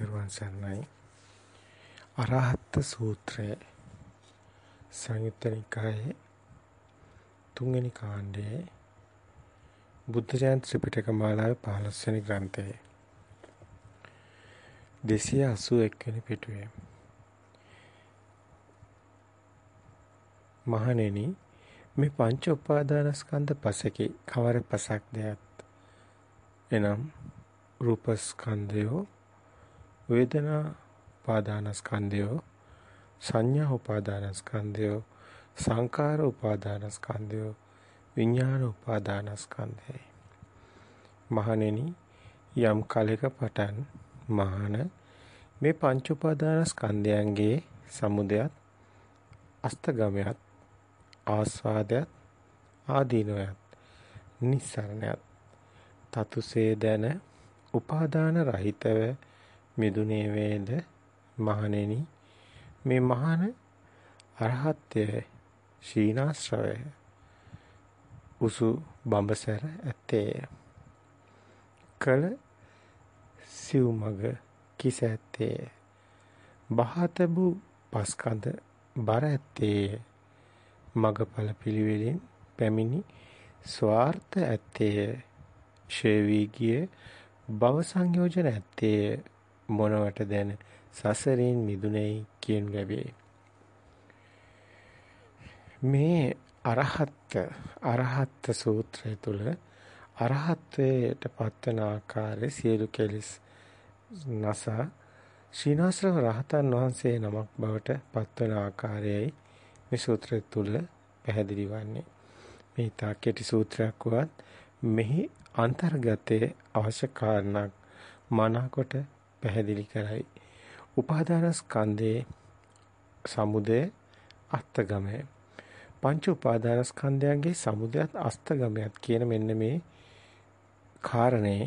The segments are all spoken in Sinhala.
තෙරුවන් සරණයි. අරහත් සූත්‍රය සංයුත්ත නිකායේ තුන්වෙනි කාණ්ඩයේ බුද්ධ ජයන්ති ත්‍රිපිටක මාලාවේ 15 වෙනි ග්‍රන්ථයේ 281 වෙනි පිටුවේ මහණෙනි මේ පංච උපාදානස්කන්ධ පසකේ කවර පසක් දෙයත් එනම් රූපස්කන්ධයෝ වේදනා උපාදානස්කන්ධයෝ සංඥා උපාදානස්කන්ධයෝ සංකාර උපාදානස්කන්ධයෝ විඥාන උපාදානස්කන්ධයයි. මහණෙනි යම් කලෙක පටන් මහාන මේ පංච උපාදානස්කන්ධයන්ගේ සමුදයත් අස්තගමයත් ආස්වාදයත් ආදීනවයත් නිස්සරණයත් තතුසේ දැන උපාදාන රහිතව මිදුනේ වේද? මහණෙනි මේ මහාන අරහත්ය ශීනාශ්‍රවය උසු බඹසර ඇත්තේ. කල සිව්මග කිස ඇත්තේ. බහතබු පස්කඳ බර ඇත්තේ. මගඵල පිළිවෙලින් පැමිණි ස්වార్థ ඇත්තේ. ෂේවි ගිය භව සංයෝජන ඇත්තේ. මොනවට දැන සසරින් මිදුනේයි කියනු ලැබේ. මේ අරහත් අරහත් සූත්‍රය තුල අරහත්වයට පත්වන ආකාරය සියලු කෙලිස් නස ශීනාශ්‍රව රහතන් වහන්සේ නමක් බවට පත්වන ආකාරයයි මේ සූත්‍රය තුල පැහැදිලි වන්නේ. මේ තා කෙටි සූත්‍රයක් වුවත් මෙහි අන්තර්ගතයේ අවශ්‍ය කාරණක් මනාකොට පැහැදිලි කරයි. උපාදානස්කන්ධයේ සමුදය අස්තගමය. පංච උපාදානස්කන්ධයන්ගේ සමුදයත් අස්තගමයක් කියන මෙන්න මේ කාරණේ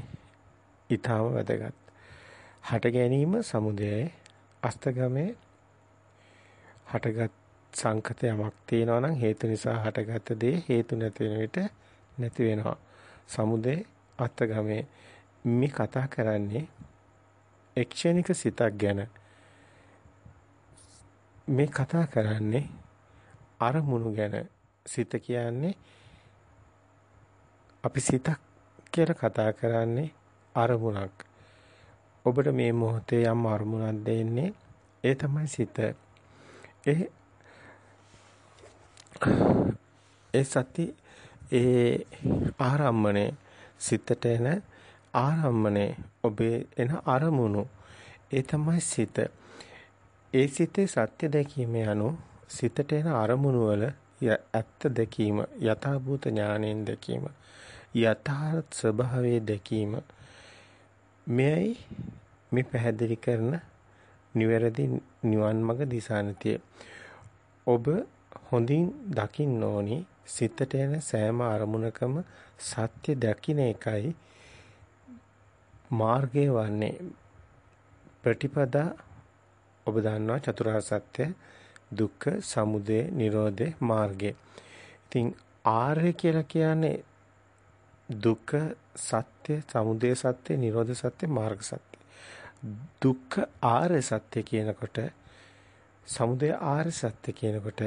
ඊටම වැදගත්. හට ගැනීම සමුදයයි අස්තගමේ හටගත් සංකත යමක් තියෙනවා නම් හේතු නිසා හටගත් දේ හේතු නැති වෙන විට නැති වෙනවා. සමුදේ අත්ගමේ මේ කතා කරන්නේ එක්ෂණික සිතක් ගැන මේ කතා කරන්නේ අරමුණු ගැන සිත කියන්නේ අපි සිතක් කියලා කතා කරන්නේ අරමුණක්. ඔබට මේ මොහොතේ යම් අරමුණක් දෙන්නේ ඒ තමයි සිත. ඒ ඒ සති ඒ ආරම්මණය සිතට එන ආරම්මණය ඔබේ එන අරමුණු ඒ තමයි සිත. ඒ සිතේ සත්‍ය දැකීම යනු සිතට එන අරමුණු වල ඇත්ත දැකීම යථාභූත ඥාණයෙන් දැකීම යථාර්ථ ස්වභාවයේ දැකීම මෙයයි මේ පැහැදිලි කරන නිවැරදි නිවන් මඟ දිසානතිය ඔබ හොඳින් දකින්න ඕනි සිතට එන සෑම අරමුණකම සත්‍ය දකින්න එකයි මාර්ගය වන්නේ ප්‍රතිපදා ඔබ දන්නවා චතුරාර්ය සත්‍ය දුක්ඛ සමුදය නිරෝධේ මාර්ගය. ඉතින් ආර්ය කියලා කියන්නේ දුක්ඛ සත්‍ය, සමුදය සත්‍ය, නිරෝධ සත්‍ය, මාර්ග සත්‍ය. දුක්ඛ ආර්ය සත්‍ය කියනකොට සමුදය ආර්ය සත්‍ය කියනකොට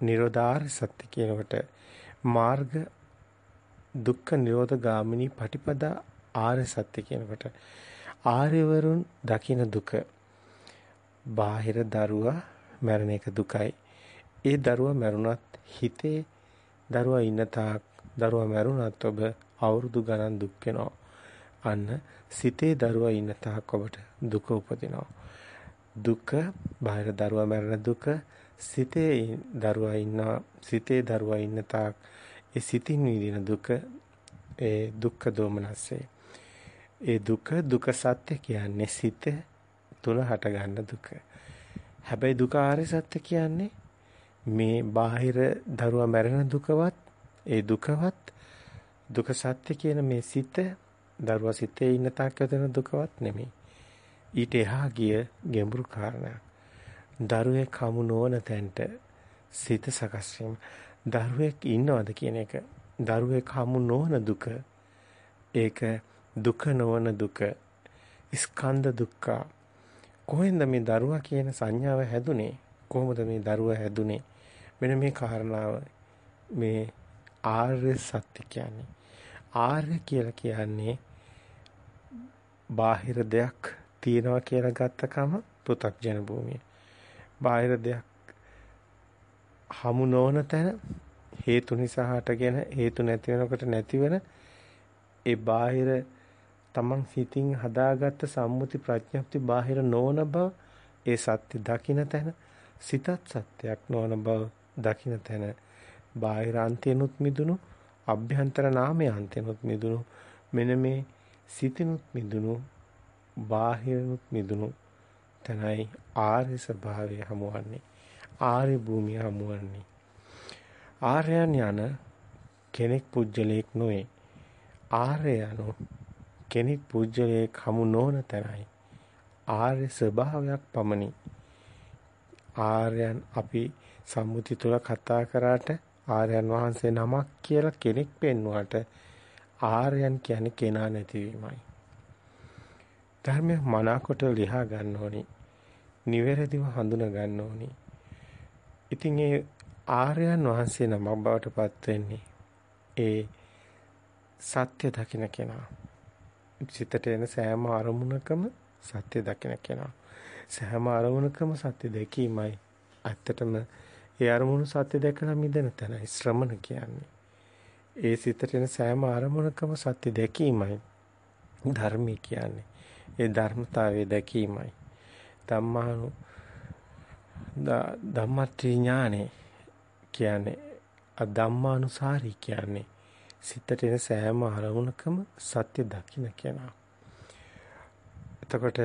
නිරෝධ ආර්ය සත්‍ය කියනකොට මාර්ග දුක්ඛ නිරෝධ ගාමිනී පටිපදා ආර්ය සත්‍ය කියනකොට ආර්යවරුන් දකින දුක බාහිර දරුවා මැරෙන එක දුකයි. ඒ දරුවා මැරුණත් හිතේ දරුවා ඉන්න තාක් දරුවා මැරුණත් ඔබ අවුරුදු ගණන් දුක් වෙනවා. අන්න සිතේ දරුවා ඉන්න තාක් ඔබට දුක උපදිනවා. දුක බාහිර දරුවා මැරෙන දුක සිතේ දරුවා ඉන්න සිතේ දරුවා ඉන්න තාක් ඒ සිතින් විඳින දුක ඒ දුක්ඛ දෝමනස්සේ ඒ දුක දුක සත්‍ය කියන්නේ සිත තුල හටගන්න දුක. හැබැයි දුක ආර්ය සත්‍ය කියන්නේ මේ බාහිර දරුවා මැරෙන දුකවත් ඒ දුකවත් දුක සත්‍ය කියන මේ සිත දරුවා සිතේ ඉන්න තාක් යදෙන දුකවත් නෙමෙයි. ඊට එහා ගිය ගැඹුරු කාරණයක්. දරුවේ කමු නොවන තැනට සිත සකස් වීම. දරුවෙක් ඉන්නවද කියන එක. දරුවේ කමු නොවන දුක. ඒක දුක නොවන දුක ස්කන්ධ දුක්ඛ. කොහෙන්ද මේ දරුවා කියන සංඥාව හැදුනේ? කොහොමද මේ දරුවා හැදුනේ? මෙන්න මේ කාරණාව මේ ආර්ය සත්‍ය කියන්නේ. ආර්ය කියලා කියන්නේ බාහිර දෙයක් තියනවා කියලා ගත්තකම පෘථග්ජන භූමිය. බාහිර දෙයක් හමු නොවන තැන හේතු නිසා හටගෙන හේතු නැති වෙනකොට නැතිවෙන ඒ බාහිර තමන් සිතින් හදාගත්ත සම්මුති ප්‍රඥප්ති බාහිර නොවන බව ඒ සත්‍ය දකින්න තැන සිතත් සත්‍යයක් නොවන බව දකින්න තැන. බාහිර අන්තයනුත් මිදුණු අභ්‍යන්තර නාමයේ අන්තයනුත් මිදුණු මෙන්න මේ සිතිනුත් මිදුණු බාහිරනුත් මිදුණු තැනයි ආර්ය ස්වභාවය හමුවන්නේ. ආර්ය භූමිය හමුවන්නේ. ආර්යයන් යන කෙනෙක් පුජ්‍යලයක් නොවේ. ආර්ය යනු කෙනෙක් පුජ්‍යලයක් හමු නොවන තැනයි ආර්ය ස්වභාවයක් පමණි ආර්යයන් අපි සම්මුති තුල කතා කරාට ආර්යයන් වහන්සේ නමක් කියලා කෙනෙක් පෙන්වුවාට ආර්යයන් කියන්නේ කෙනා නැතිවීමයි. ධර්මය මනාකොට ලියා ගන්න ඕනි. නිවැරදිව හඳුනා ගන්න ඕනි. ඉතින් ඒ ආර්යයන් වහන්සේ නමක් බවට පත් වෙන්නේ ඒ සත්‍ය දකින්න කෙනා. සිතට එන සෑම අරමුණකම සත්‍ය දකින්න කෙනා. සෑම අරමුණකම සත්‍ය දැකීමයි ඇත්තටම ඒ අරමුණු සත්‍ය දැකලා මිදෙන තැනයි ශ්‍රමණ කියන්නේ. ඒ සිතට එන සෑම අරමුණකම සත්‍ය දැකීමයි ධර්මී කියන්නේ. ඒ ධර්මතාවයේ දැකීමයි. ධම්මානු ධම්මත්‍රි ඥානෙ කියන්නේ අධම්මානුසාරී කියන්නේ සිතට එන සෑම අරමුණකම සත්‍ය දකින්න කියනවා. එතකොට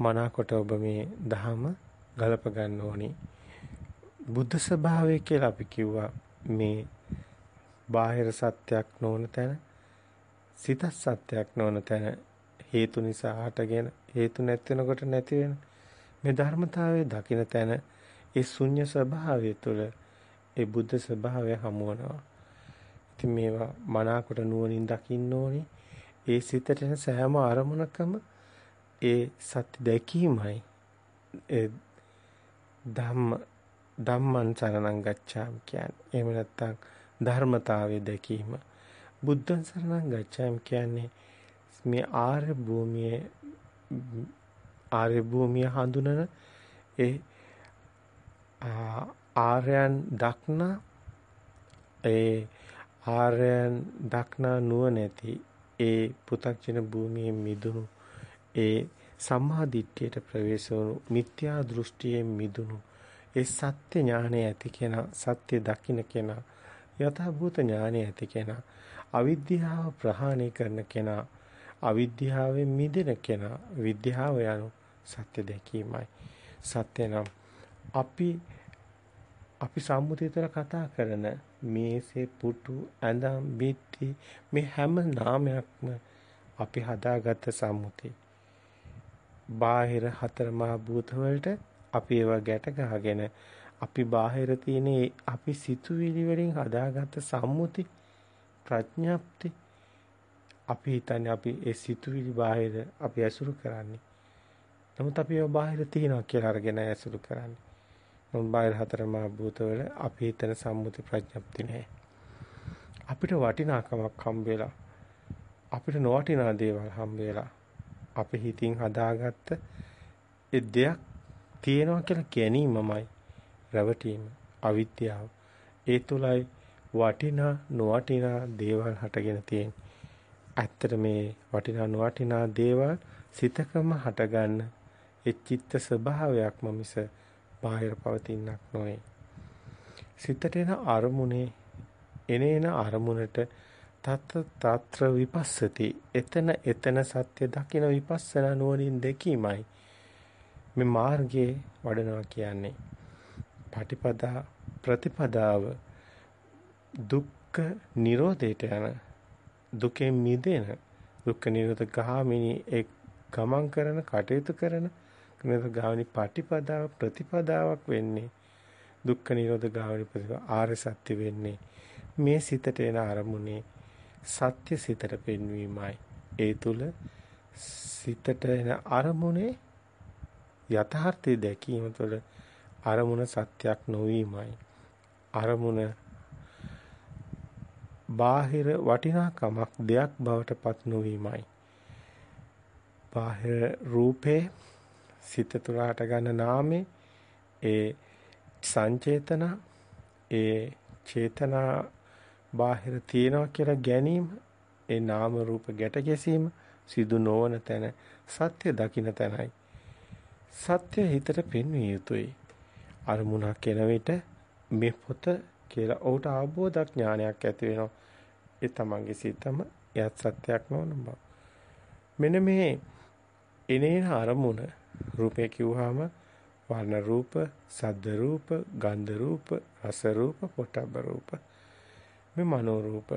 මනාකොට ඔබ මේ දහම ගලප ගන්න ඕනි. බුද්ධ ස්වභාවය කියලා අපි කිව්වා මේ බාහිර සත්‍යයක් නොවන තැන සිත සත්‍යයක් නොවන තැන හේතු නිසා හටගෙන හේතු නැති වෙනකොට නැති වෙන මේ ධර්මතාවයේ දකින්න තැන ඒ ශුන්‍ය ස්වභාවය තුළ ඒ බුද්ධ ස්වභාවය හමු වෙනවා. ඉතින් මේවා මනාකොට නුවණින් දකින්න ඕනේ. ඒ සිතට එන සෑම අරමුණකම ඒ සත්‍ය දැකීමයි ඒ ධම්ම ධම්මං සරණං ගච්ඡාමි කියන්නේ. එහෙම නැත්නම් ධර්මතාවයේ දැකීම. බුද්ධං සරණං ගච්ඡාමි කියන්නේ මේ ආර්ය භූමියේ ආර්ය භූමිය හඳුනන ඒ ආර්යයන් දක්නා ඒ ආර්යයන් දක්නා නුවණැති ඒ පු탁ජන භූමියේ මිදුණු ඒ සම්මාදිට්ඨියට ප්‍රවේශ වුණු මිත්‍යා දෘෂ්ටියෙන් මිදුණු ඒ සත්‍ය ඥානය ඇති කෙනා සත්‍ය දකින්න කෙනා යථාභූත ඥානය ඇති කෙනා අවිද්‍යාව ප්‍රහාණය කරන කෙනා අවිද්‍යාවෙන් මිදෙන කෙනා විද්‍යාව යනු සත්‍ය දැකීමයි. සත්‍ය නම් අපි අපි සම්මුතියතර කතා කරන මේසේ පුටු ඇඳම් බිත්ති මේ හැම නාමයක්ම අපි හදාගත්ත සම්මුති. බාහිර හතර මහා භූත වලට අපි ඒවා ගැට ගහගෙන අපි බාහිර තියෙන අපි සිතුවිලි වලින් හදාගත්ත සම්මුති ප්‍රඥාප්ති අපි හිතන්නේ අපි ඒ සිතුවිලි බාහිර අපි ඇසුරු කරන්නේ. නමුත් අපි ඒවා බාහිර තියනවා කියලා අරගෙන ඇසුරු කරන්නේ. නමුත් බාහිර හතරමා භූතවල අපි හිතන සම්මුති ප්‍රඥප්ති නැහැ. අපිට වටිනාකමක් හම්බෙලා අපිට නොවටිනා දේවල් හම්බෙලා අපි හිතින් හදාගත්ත ඒ දෙයක් තියෙනවා කියලා ගැනීමමයි රැවටීම අවිද්‍යාව. ඒ තුලයි වටිනා නොවටිනා දේවල් හටගෙන තියෙන්නේ. ඇත්තට මේ වටිනා නොවටිනා දේවල් සිතකම හටගන්න ඒ චිත්ත ස්වභාවයක්ම මිස බාහිර පවතිනක් නොවේ. සිතට එන අරමුණේ එනේන අරමුණට තත් తත්‍ර විපස්සති. එතන එතන සත්‍ය දකින විපස්සනා නුවණින් දැකීමයි මේ මාර්ගයේ වඩනවා කියන්නේ. පටිපදා ප්‍රතිපදාව දුක්ඛ නිරෝධයට යන දුකෙන් මිදෙන දුක්ඛ නිරෝධ ගාමිනී එක් ගමන් කරන කටයුතු කරන නිරෝධ ගාමිනී පටිපදාව ප්‍රතිපදාවක් වෙන්නේ දුක්ඛ නිරෝධ ගාමිනී ප්‍රතිපදාව ආර්ය සත්‍ය වෙන්නේ මේ සිතට එන අරමුණේ සත්‍ය සිතට පෙන්වීමයි ඒ තුල සිතට එන අරමුණේ යථාර්ථය දැකීම තුළ අරමුණ සත්‍යක් නොවීමයි. අරමුණ බාහිර වටිනාකමක් දෙයක් බවට පත් නොවීමයි. බාහිර රූපේ සිත තුළට ගන්න නාමේ ඒ සංචේතන ඒ චේතනා බාහිර තියනවා කියලා ගැනීම ඒ නාම රූප ගැට ගැසීම සිදු නොවන තැන සත්‍ය දකින්න තැනයි. සත්‍ය හිතට පෙන්විය යුතුයි. අරමුණක් එන විට මේ පොත කියලා ඔහුට අවබෝධ ඥානයක් ඇති වෙනවා. ඒ තමන්ගේ සිතම යත් සත්‍යයක් නොවන බව. මෙන්න මේ එනේන අරමුණ රූපේ කිව්වහම වර්ණ රූප, සද්ද රූප, ගන්ධ රූප, රස රූප, පොට්ටබ්බ රූප. මේ මනෝ රූප.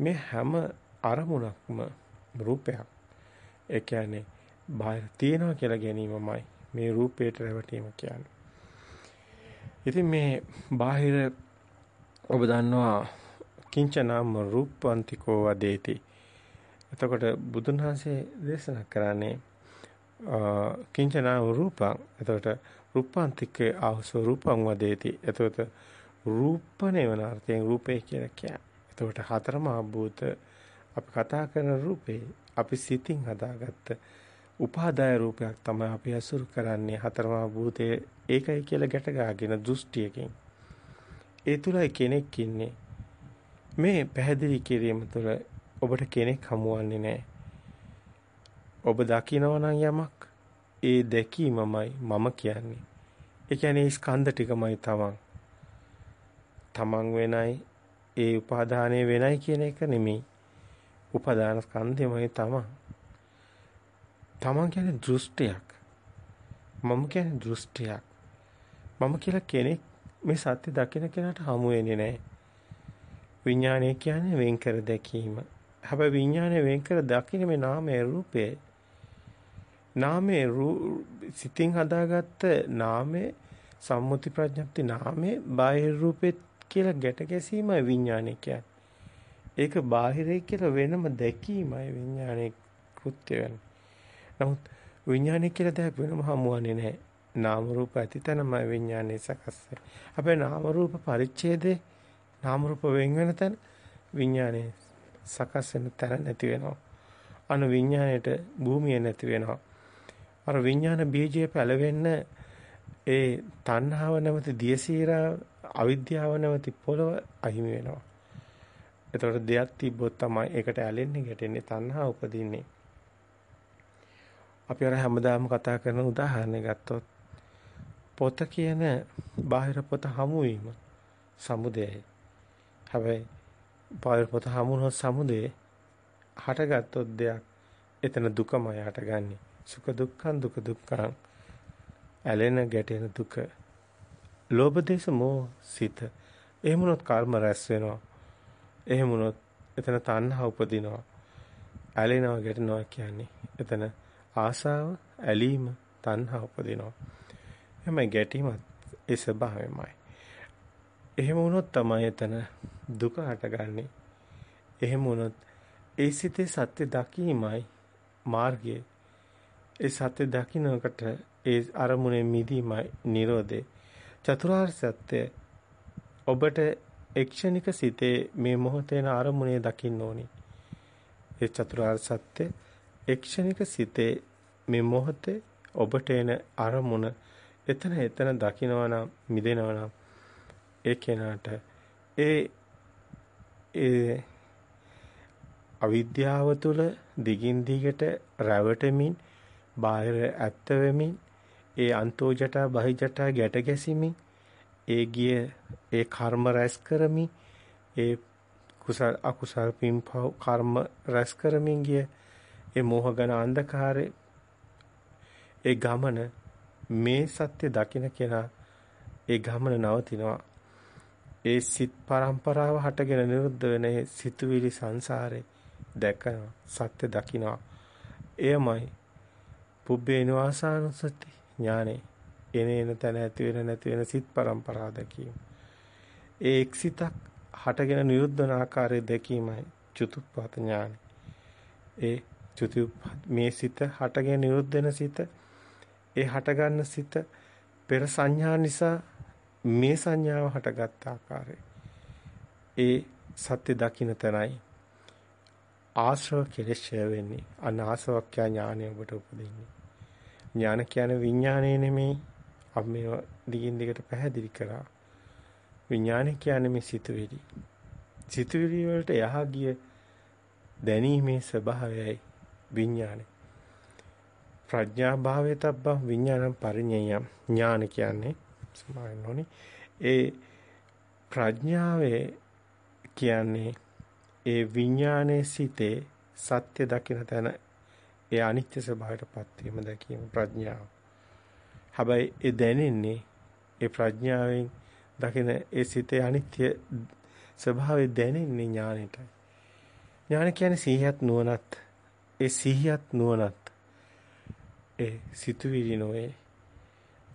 මේ හැම අරමුණක්ම රූපයක්. ඒ කියන්නේ බාහිර තියනවා කියලා ගැනීමමයි මේ රූපේට රැවටීම කියන්නේ. ඉතින් මේ බාහිර ඔබ දන්නවා කිංචනාම රූපන්තිකෝ වදේති. එතකොට බුදුන් වහන්සේ දේශනා කරන්නේ කිංචනාම රූපං. එතකොට රූපාන්තිකේ ආවසෝ රූපං වදේති. එතකොට රූපණේ වන අර්ථයෙන් රූපේ කියලා කියන්නේ. එතකොට හතරම ආභූත අපි කතා කරන රූපේ අපි සිතින් හදාගත්ත උපාදාය රූපයක් තමයි අපි අසුරු කරන්නේ හතරමා භූතයේ ඒකයි කියලා ගැට ගහගෙන දෘෂ්ටියකින්. ඒ තුලයි කෙනෙක් ඉන්නේ. මේ පැහැදිලි කිරීම තුළ ඔබට කෙනෙක් හමුවන්නේ නැහැ. ඔබ දකිනවා නම් යමක් ඒ දැකීමමයි මම කියන්නේ. ඒ කියන්නේ ස්කන්ධ ටිකමයි තමන්. තමන් වෙනයි ඒ උපාදානය වෙනයි කියන එක නෙමෙයි. උපාදාන ස්කන්ධෙමයි තමන්. තමන් කියන්නේ දෘෂ්ටියක්. මම කියන්නේ දෘෂ්ටියක්. මම කියලා කෙනෙක් මේ සත්‍ය දකින කෙනාට හමු වෙන්නේ නැහැ. විඥානය කියන්නේ වෙන් කර දැකීම. හැබැයි විඥානය වෙන් කර දකින්න මේ නාමයේ රූපේ නාමයේ සිතින් හදාගත්ත නාමයේ සම්මුති ප්‍රඥප්ති නාමයේ බාහිර රූපෙත් කියලා ගැට ගැසීමයි විඥානය කියන්නේ. ඒක බාහිරයි කියලා වෙනම දැකීමයි විඥානයේ කෘත්‍ය වෙන්නේ. නමුත් විඥානය කියලා දෙයක් වෙනම හමුවන්නේ නැහැ. නාම රූප ඇතිතනමයි විඥානයේ සකස් වෙන්නේ. හැබැයි නාම රූප පරිච්ඡේදේ නාම රූප වෙන් වෙන තැන විඥානයේ සකස් වෙන තැන නැති වෙනවා. අනු විඥාණයට භූමිය නැති වෙනවා. අර විඥාන බීජය පැලවෙන්න ඒ තණ්හාව නැමැති දියසීරා අවිද්‍යාව නැමැති පොළව අහිමි වෙනවා. එතකොට දෙයක් තිබ්බොත් තමයි ඒකට ඇලෙන්නේ ගැටෙන්නේ තණ්හා උපදින්නේ. අපි අර හැමදාම කතා කරන උදාහරණයක් ගත්තොත් පොත කියන බාහිර පොත හමු වීම සමුදයයි. හැබැයි බාහිර පොත හමුනොත් සමුදේ හටගත්තොත් දෙයක් එතන දුකමයි හටගන්නේ. සුඛ දුක්ඛං දුක දුක්ඛං ඇලෙන ගැටෙන දුක. ලෝභ දේශ මොහ සිත. එහෙම වුණොත් කර්ම රැස් වෙනවා. එහෙම වුණොත් එතන තණ්හා උපදිනවා. ඇලෙනවා ගැටෙනවා කියන්නේ එතන ආසාව ඇලීම තණ්හා උපදිනවා. එමය ගැටීමත් ඒ ස්වභාවයමයි. එහෙම වුණොත් තමයි එතන දුක හටගන්නේ. එහෙම වුණොත් ඒ සිතේ සත්‍ය දකීමයි මාර්ගය ඒ සත්‍ය දකින්නකට ඒ අරමුණේ මිදීමයි Nirodhe. චතුරාර්ය සත්‍ය ඔබට එක්ෂණික සිතේ මේ මොහොතේන අරමුණේ දකින්න ඕනි. ඒ චතුරාර්ය සත්‍ය එක්ෂණික සිතේ මේ මොහොතේ ඔබට එන අරමුණ එතන එතන දකිනවා නම් මිදෙනවා නම් ඒ කෙනාට ඒ ඒ අවිද්‍යාව තුළ දිගින් දිගට රැවටෙමින් බාහිර ඇත්ත වෙමින් ඒ අන්තෝ ජටා බහි ජටා ගැට ගැසිමින් ඒ ගිය ඒ කර්ම රැස් කරමින් ඒ කුසල අකුසල පින්පව කර්ම රැස් කරමින් ගිය ඒ මෝහගන අන්ධකාරේ ඒ ගමන මේ සත්‍ය දකින්න කෙනා ඒ ගමන නවතිනවා. ඒ සිත් පරම්පරාව හටගෙන නිරුද්ධ වෙන සිතුවිලි සංසාරේ දැකන සත්‍ය දකින්නවා එයමයි පුබ්බේ නිවාසානුසති ඥානෙ එනේන තැන ඇති වෙන නැති වෙන සිත් પરම්පරා දැකීම. ඒ එක්සිතක් හටගෙන නිරුද්ධන ආකාරය දැකීමයි චතුප්පත ඥානෙ. ඒ චුති මේ සිත හටගෙන නිරුද්ධ වෙන සිත ඒ හටගන්න සිත පෙර සංඥා නිසා මේ සංඥාව හටගත් ආකාරය ඒ සත්‍ය දකින්න තැනයි ආශ්‍රව කෙලෙෂය වෙන්නේ. අනාසවක්ඛ්‍යා ඥානය ඔබට උපදින්නේ. ඥාන කියන්නේ විඥානය නෙමෙයි. අපි මේ දිගින් දිගට පැහැදිලි කරා විඥානය කියන්නේ මේ සිතුවිලි. සිතුවිලි වලට යහා ගිය දැනීමේ ස්වභාවයයි විඥානය. ප්‍රඥා භාවයේ තබ්බ විඥානම් පරිඤ්ඤයම් ඥාන කියන්නේ සමාවෙන්න ඕනි. ඒ ප්‍රඥාවේ කියන්නේ ඒ විඥානයේ සිටේ සත්‍ය දකින තැන ඒ අනිත්‍ය ස්වභාවයටපත් වීම දැකීම ප්‍රඥාව. හැබැයි ඒ දැනෙන්නේ ඒ ප්‍රඥාවෙන් දකින ඒ සිතේ අනිත්‍ය ස්වභාවය දැනෙන්නේ ඥානෙටයි. ඥාන කියන්නේ සිහියත් නුවණත්. ඒ සිහියත් නුවණත් ඒ සිතුවිලි නොවේ.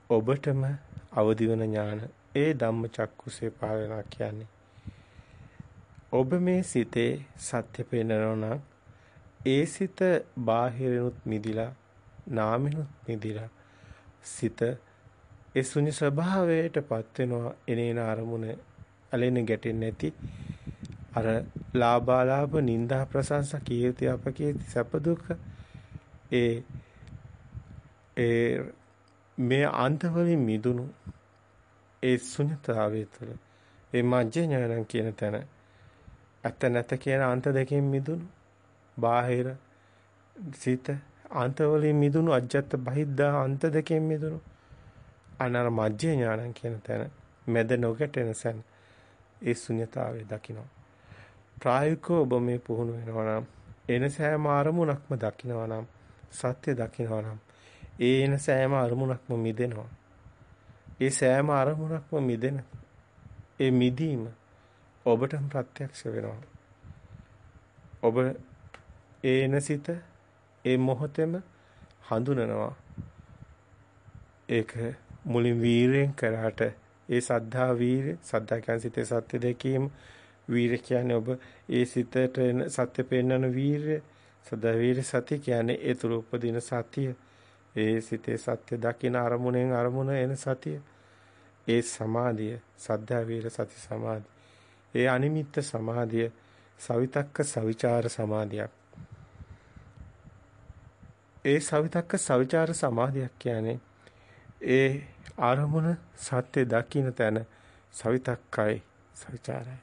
ඔබටම අවදි වන ඥාන ඒ ධම්ම චක්කුසේ පාලනා කියන්නේ. ඔබ මේ සිතේ සත්‍ය පේනනවා නම් ඒ සිත බාහිරිනුත් මිදිලා නාමිනුත් මිදිලා සිත ඒ ශුන්‍ය ස්වභාවයටපත් වෙනවා එනේන අරමුණ ඇලෙන ගැටෙන්නේ නැති. අර ලාභාලාභ නිന്ദා ප්‍රශංසා කීර්ති අපකීර්ති සැප දුක ඒ ඒ මේ අන්තවලින් මිදුණු ඒ ශුන්‍යතාවය තුළ ඒ මජ්ජ ඥානං කියන තැන ඇත්ත නැත කියන අන්ත දෙකෙන් මිදුණු බාහිර සිත අන්තවලින් මිදුණු අජ්ජත් බහිද්දා අන්ත දෙකෙන් මිදුණු අනර මජ්ජේ ඥානං කියන තැන මැද නොගැටෙන සැන ඒ ශුන්‍යතාවය දකිනවා. ප්‍රායෝගිකව ඔබ මේ පුහුණු වෙනවා නම් එන සෑම අරමුණක්ම දකිනවා නම් සත්‍ය දකිනවා නම් ඒ එන සෑම අරමුණක්ම මිදෙනවා. ඒ සෑම අරමුණක්ම මිදෙන ඒ මිදීම ඔබටම ප්‍රත්‍යක්ෂ වෙනවා. ඔබ ඒ එන සිත ඒ මොහොතේම හඳුනනවා. ඒක මුලින් වීරයෙන් කරාට ඒ සද්ධා වීරය සද්ධා කියන්නේ සිතේ සත්‍ය දැකීම. වීර කියන්නේ ඔබ ඒ සිතට එන සත්‍ය පෙන්වන වීරය. සදා වීර සති කියන්නේ ඒ තුරු උපදින සතිය. ඒ සිතේ සත්‍ය දකින අරමුණෙන් අරමුණ එන සතිය. ඒ සමාධිය සද්ධා වීර සති සමාධි ඒ අනිමිත්ත සමාධිය සවිතක්ක සවිචාර සමාධියක් ඒ සවිතක්ක සවිචාර සමාධියක් කියන්නේ ඒ ආරමුණ සත්‍ය දකින්න තැන සවිතක්කයි සවිචාරයි.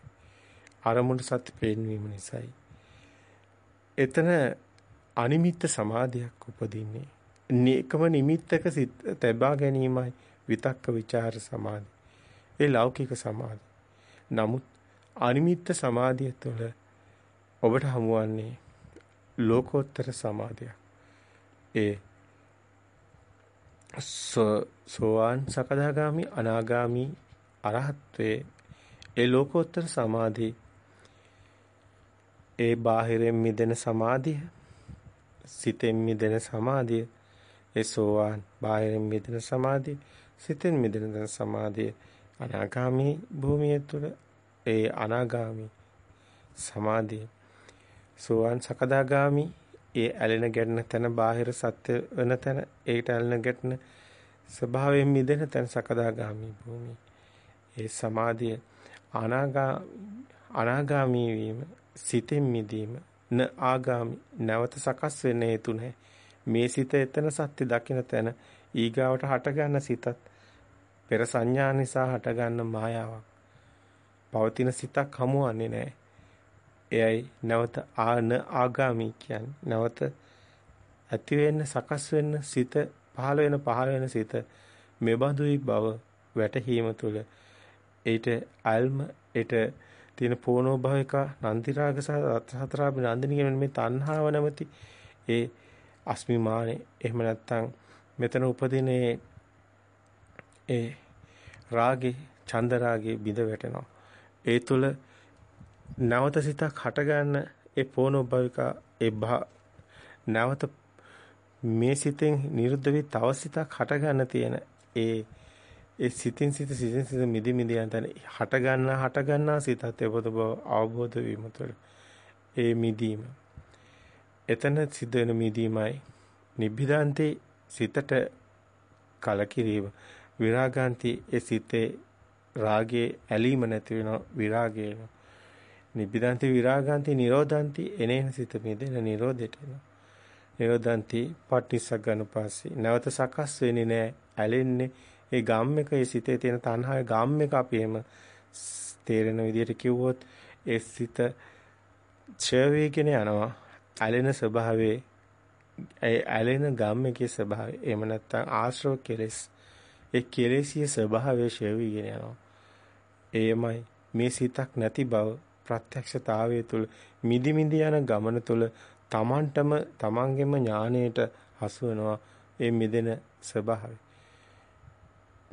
ආරමුණ සත්‍ය පේනවීම නිසායි. එතන අනිමිත්ත සමාධියක් උපදින්නේ. එකම නිමිත්තක සිත් තැබා ගැනීමයි විතක්ක ਵਿਚාර සමාධි. ඒ ලෞකික සමාධි. නමුත් අනිමිත්ත සමාධිය තුළ ඔබට හමුවන්නේ ලෝකෝත්තර සමාධියක්. ඒ සෝවාන් සකදාගාමි අනාගාමි අරහත්වේ ඒ ලෝකෝත්තර සමාධි ඒ බාහිරෙන් මිදෙන සමාධිය සිතෙන් මිදෙන සමාධිය ඒ සෝවාන් බාහිරෙන් මිදෙන සමාධිය සිතෙන් මිදෙන සමාධිය අනාගාමි භූමිය තුළ ඒ අනාගාමි සමාධිය සෝවාන් සකදාගාමි ඒ ඇලෙන ගැටෙන තැන බාහිර සත්‍ය වෙන තැන ඒකට ඇලෙන ගැටෙන ස්වභාවයෙන් මිදෙන තැන සකදාගාමි භූමිය. ඒ සමාධිය අනාගා අනාගාමී වීම සිතෙන් මිදීම න ආගාමි නැවත සකස් වෙන්නේ හේතු නැහැ. මේ සිත එතන සත්‍ය දකින තැන ඊගාවට හටගන්න සිතත් පෙර සංඥා නිසා හටගන්න මායාවක්. පවතින සිතක් හමුවන්නේ නැහැ. එයයි නැවත ආන ආගාමි කියන්නේ. නැවත ඇති වෙන්න සකස් වෙන්න සිත පහළ වෙන පහළ වෙන සිත මෙබඳුයි බව වැටහීම තුළ. ඊට අල්ම ඊට තියෙන පෝනෝ භවික නන්දි රාග සහ සතරාභි නන්දිනී කියන මේ තණ්හාව නැමැති ඒ අස්මිමානේ. එහෙම නැත්නම් මෙතන උපදින ඒ රාගේ චන්ද රාගේ බිඳ වැටෙනවා. ඒ තුළ නැවත සිතක් හටගන්න ඒ පෝනෝභවික ඒ නැවත මේ සිතෙන් නිරුද්ධ වී තව සිතක් හටගන්න තියෙන ඒ ඒ සිතින් සිත සිතින් සිත මිදි මිදි යන තැන හටගන්න හටගන්නා සිතත් එපොත බව අවබෝධ වීම තුළ ඒ මිදීම. එතන සිද්ධ වෙන මිදීමයි නිබ්බිදාන්තේ සිතට කලකිරීම විරාගාන්ති ඒ සිතේ රාගයේ ඇලීම නැති වෙන විරාගය එනවා. නිබ්බිදාන්ති විරාගාන්ති නිරෝධාන්ති එනේන සිත මිදෙන නිරෝධයට එනවා. නිරෝධාන්ති පටිසග්ගනුපාසී නැවත සකස් වෙන්නේ නැහැ ඇලෙන්නේ. ඒ ගම් එක ඒ සිතේ තියෙන තණ්හාවේ ගම් එක අපි එහෙම තේරෙන විදිහට කිව්වොත් ඒ සිත ඡය වේගෙන යනවා. ඇලෙන ස්වභාවයේ ඒ ඇලෙන ගම් එකේ ස්වභාවය. එහෙම නැත්නම් ආශ්‍රව කෙලෙස් ඒ කෙලෙසිය ස්වභාවය ඡය වේගෙන යනවා. එයමයි මේ සිතක් නැති බව ප්‍රත්‍යක්ෂතාවය තුළ මිදි මිදි යන ගමන තුළ තමන්ටම තමන්ගේම ඥාණයට හසු වෙනවා ඒ මිදෙන ස්වභාවය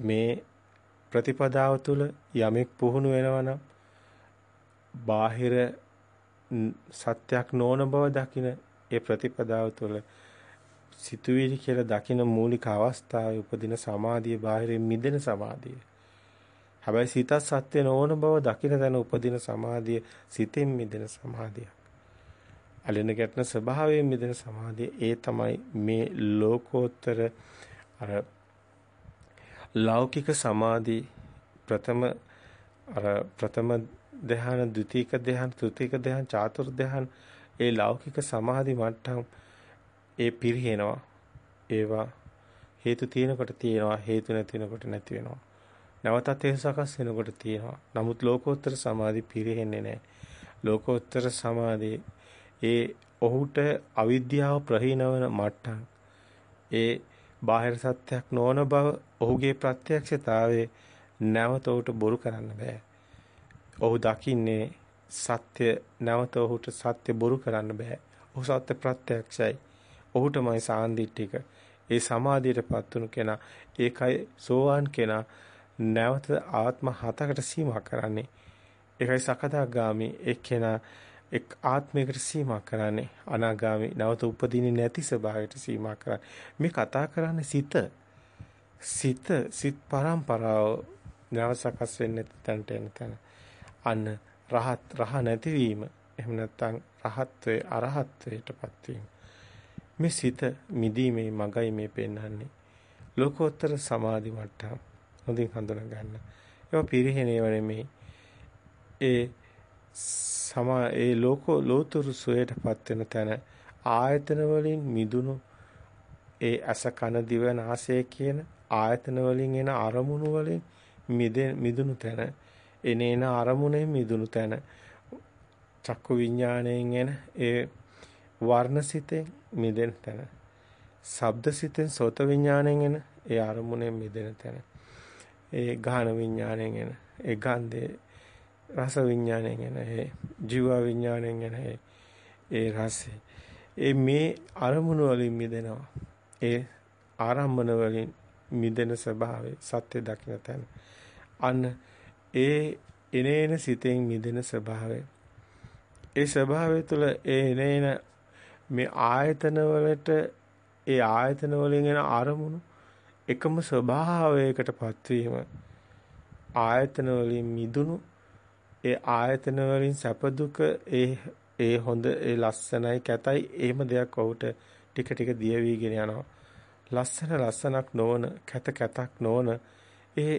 මේ ප්‍රතිපදාව තුළ යමෙක් පුහුණු වෙනවා නම් බාහිර සත්‍යක් නොවන බව දකින ඒ ප්‍රතිපදාව තුළ සිතුවිලි කියලා දකින මූලික අවස්ථාවේ උපදින සමාධිය බාහිරින් මිදෙන සමාධිය. හැබැයි සිතත් සත්‍ය නොවන බව දකින තැන උපදින සමාධිය සිතෙන් මිදෙන සමාධියක්. අලෙන ගැටන ස්වභාවයෙන් මිදෙන සමාධිය. ඒ තමයි මේ ලෝකෝත්තර අර ලෞකික සමාධි ප්‍රථම අර ප්‍රථම ධ්‍යාන ද්විතීක ධ්‍යාන තෘතීක ධ්‍යාන චාතුර් ධ්‍යාන. ඒ ලෞකික සමාධි මට්ටම් ඒ පිරිහෙනවා. ඒවා හේතු තියෙනකොට තියෙනවා හේතු නැති වෙනකොට නැති වෙනවා. නැවතත් ඒ සකස් වෙනකොට තියෙනවා නමුත් ලෝකෝත්තර සමාධි පිරිහෙන්නේ නැහැ ලෝකෝත්තර සමාධි ඒ ඔහුට අවිද්‍යාව ප්‍රහීනවන මට්ටම් ඒ බාහිර සත්‍යයක් නොවන බව ඔහුගේ ප්‍රත්‍යක්ෂතාවයේ නැවත ඔහුට බොරු කරන්න බෑ. ඔහු දකින්නේ සත්‍ය නැවත ඔහුට සත්‍ය බොරු කරන්න බෑ. ඔහු සත්‍ය ප්‍රත්‍යක්ෂයි. ඔහුටමයි සාන්දිටික. ඒ සමාධියටපත් වුණු කෙනා ඒකයි සෝවාන් කෙනා නැවත ආත්ම හතකට සීමා කරන්නේ. ඒකයි සකදාගාමි. එක්කෙනා එක් ආත්මයකට සීමා කරන්නේ. අනාගාමි නැවත උපදින්නේ නැති ස්වභාවයට සීමා කරන්නේ. මේ කතා කරන්නේ සිත. සිත සිත් පරම්පරාව නැවසකස් වෙන්නේ තැනට එන තැන. අන්න රහත් රහ නැතිවීම. එහෙම නැත්නම් රහත්වේ අරහත්වයටපත් වීම. මේ සිත මිදීමේ මගයි මේ පෙන්වන්නේ. ලෝකෝත්තර සමාධි මට්ටම්. හොඳින් හඳුනා ගන්න. ඒවා පිරිහෙනේව නෙමෙයි. ඒ සමා ඒ ලෝක ලෝතුරු සුවයටපත් වෙන තැන ආයතන වලින් මිදුණු ඒ අස කන දිව නාසය කියන ආයතන වලින් එන අරමුණු වලින් මිදුණු තැන එනේන අරමුණේ මිදුණු තැන චක්කු විඥාණයෙන් එන ඒ වර්ණසිතෙන් මිදෙන තැන ශබ්දසිතෙන් සෝත විඥාණයෙන් එන ඒ අරමුණේ මිදෙන තැන. ඒ ගාහන විඥාණයෙන් එන ඒ ගන්ධේ රස විඥාණයෙන් එන ඒ ජීව විඥාණයෙන් එන ඒ රසය. ඒ මේ අරමුණු වලින් මිදෙනවා. ඒ ආරම්භන වලින් මිදෙන ස්වභාවය සත්‍ය දකින්න තැන. අන්න ඒ එනේන සිතෙන් මිදෙන ස්වභාවය. ඒ ස්වභාවය තුළ ඒ එනේන මේ ආයතන වලට ඒ ආයතන වලින් එන අරමුණු එකම ස්වභාවයකට පත්වීම ආයතන වලින් මිදුණු ඒ ආයතන වලින් සැප දුක ඒ ඒ හොඳ ඒ ලස්සනයි කැතයි එහෙම දෙයක් ඔහුට ටික ටික දිය වීගෙන යනවා. ලස්සන ලස්සනක් නොවන කැත කැතක් නොවන ඒ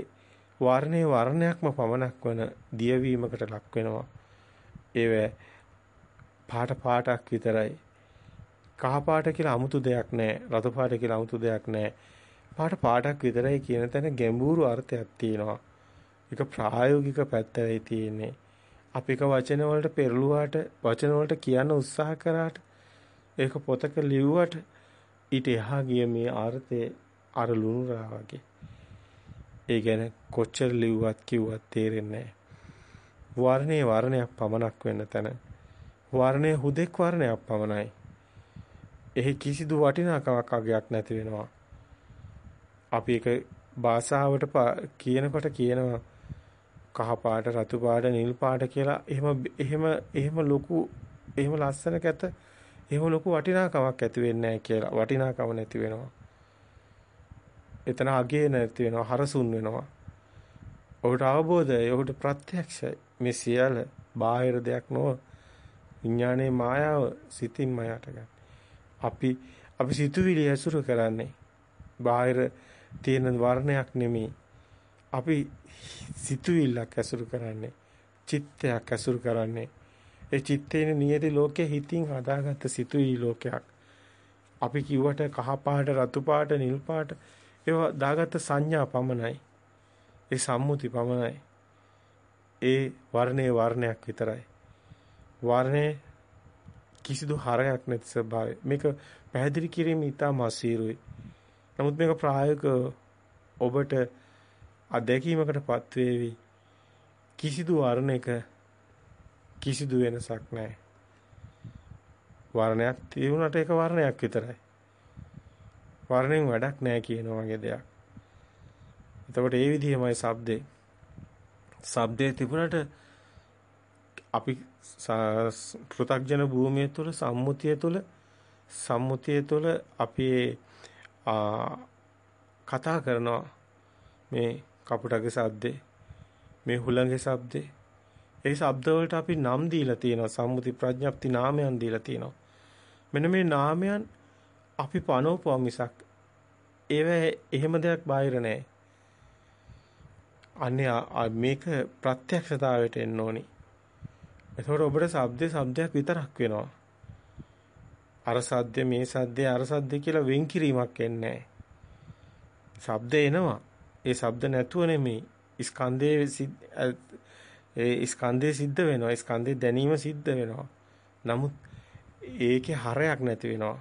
වර්ණේ වර්ණයක්ම පමණක් වන දියවීමකට ලක් වෙනවා. ඒව පාට පාටක් විතරයි. කහ පාට කියලා 아무තු දෙයක් නැහැ රතු පාට කියලා 아무තු දෙයක් නැහැ පාට පාටක් විතරයි කියන තැන ගැඹුරු අර්ථයක් තියෙනවා. ඒක ප්‍රායෝගික පැත්තයි තියෙන්නේ. අපික වචන වලට පෙරළුවාට වචන වලට කියන්න උත්සාහ කරාට ඒක පොතක ලිව්වට ඊට එහා ගිය මේ ආර්ථය අර ලුණු වගේ. ඒ ගැන කොච්චර ලිව්වත් කිව්වත් තේරෙන්නේ වර්ණේ වර්ණයක් පමණක් වෙන්න තැන වර්ණය හුදෙක් වර්ණයක් පමණයි. එහි කිසිදු වටිනාකමක් අගයක් නැති වෙනවා. අපි ඒක භාෂාවට කියනකොට කියනවා කහ පාට රතු පාට නිල් පාට කියලා එහෙම එහෙම එහෙම ලොකු එහෙම ලස්සන කැත එහෙම ලොකු වටිනාකමක් ඇති වෙන්නේ නැහැ කියලා වටිනාකම නැති වෙනවා. එතන අගේ නැති වෙනවා හරසුන් වෙනවා. ඔහුට අවබෝධය ඔහුට ප්‍රත්‍යක්ෂයි මේ සියල්ල බාහිර දෙයක් නොව විඥානයේ මායාව සිතින්ම යට ගන්න. අපි අපි සිතුවිලි ඇසුරු කරන්නේ. බාහිර තියෙන වර්ණයක් නෙමෙයි. අපි සිතුවිල්ලක් ඇසුරු කරන්නේ. චිත්තයක් ඇසුරු කරන්නේ. ඒ චිත්තේන නියති ලෝකේ හිතින් හදාගත්ත සිතුවිලි ලෝකයක්. අපි කිව්වට කහ පාට රතු පාට නිල් පාට ඒවා දාගත්ත සංඥා පමණයි. ඒ සම්මුති පමණයි. ඒ වර්ණේ වර්ණයක් විතරයි. වර්ණේ කිසිදු හරයක් නැති ස්වභාවය. මේක පැහැදිලි කිරීම ඉතාම අසීරුයි. නමුත් මේක ප්‍රායෝගික ඔබට අත්දැකීමකටපත් වේවි. කිසිදු වර්ණයක කිසිදු වෙනසක් නැහැ. වර්ණයක් තියුණාට ඒක වර්ණයක් විතරයි. වර්ණයෙන් වැඩක් නැහැ කියන වගේ දෙයක්. එතකොට ඒ විදිහමයි shabdේ. shabdේ තිබුණාට අපි පෘථග්ජන භූමිය තුළ සම්මුතිය තුළ සම්මුතිය තුළ අපි කතා කරනවා මේ කපුටගේ ශබ්දේ මේ හුළඟේ ශබ්දේ ඒ ශබ්ද වලට අපි නම් දීලා තියෙනවා සම්මුති ප්‍රඥප්ති නාමයන් දීලා තියෙනවා මෙන්න මේ නාමයන් අපි පනෝපුවා මිසක් ඒව එහෙම දෙයක් බාහිර නැහැ. අනේ මේක ප්‍රත්‍යක්ෂතාවයට එන්න ඕනි. එතකොට ඔබට shabdේ shabdයක් විතරක් වෙනවා. අර සද්ද මේ සද්දේ අර සද්ද කියලා වෙන් කිරීමක් එන්නේ නැහැ. ශබ්ද එනවා. ඒ ශබ්ද නැතුව නෙමෙයි. ස්කන්ධයේ ඒ ස්කන්ධේ සිද්ධ වෙනවා. ස්කන්ධේ දැනීම සිද්ධ වෙනවා. නමුත් ඒකේ හරයක් නැති වෙනවා.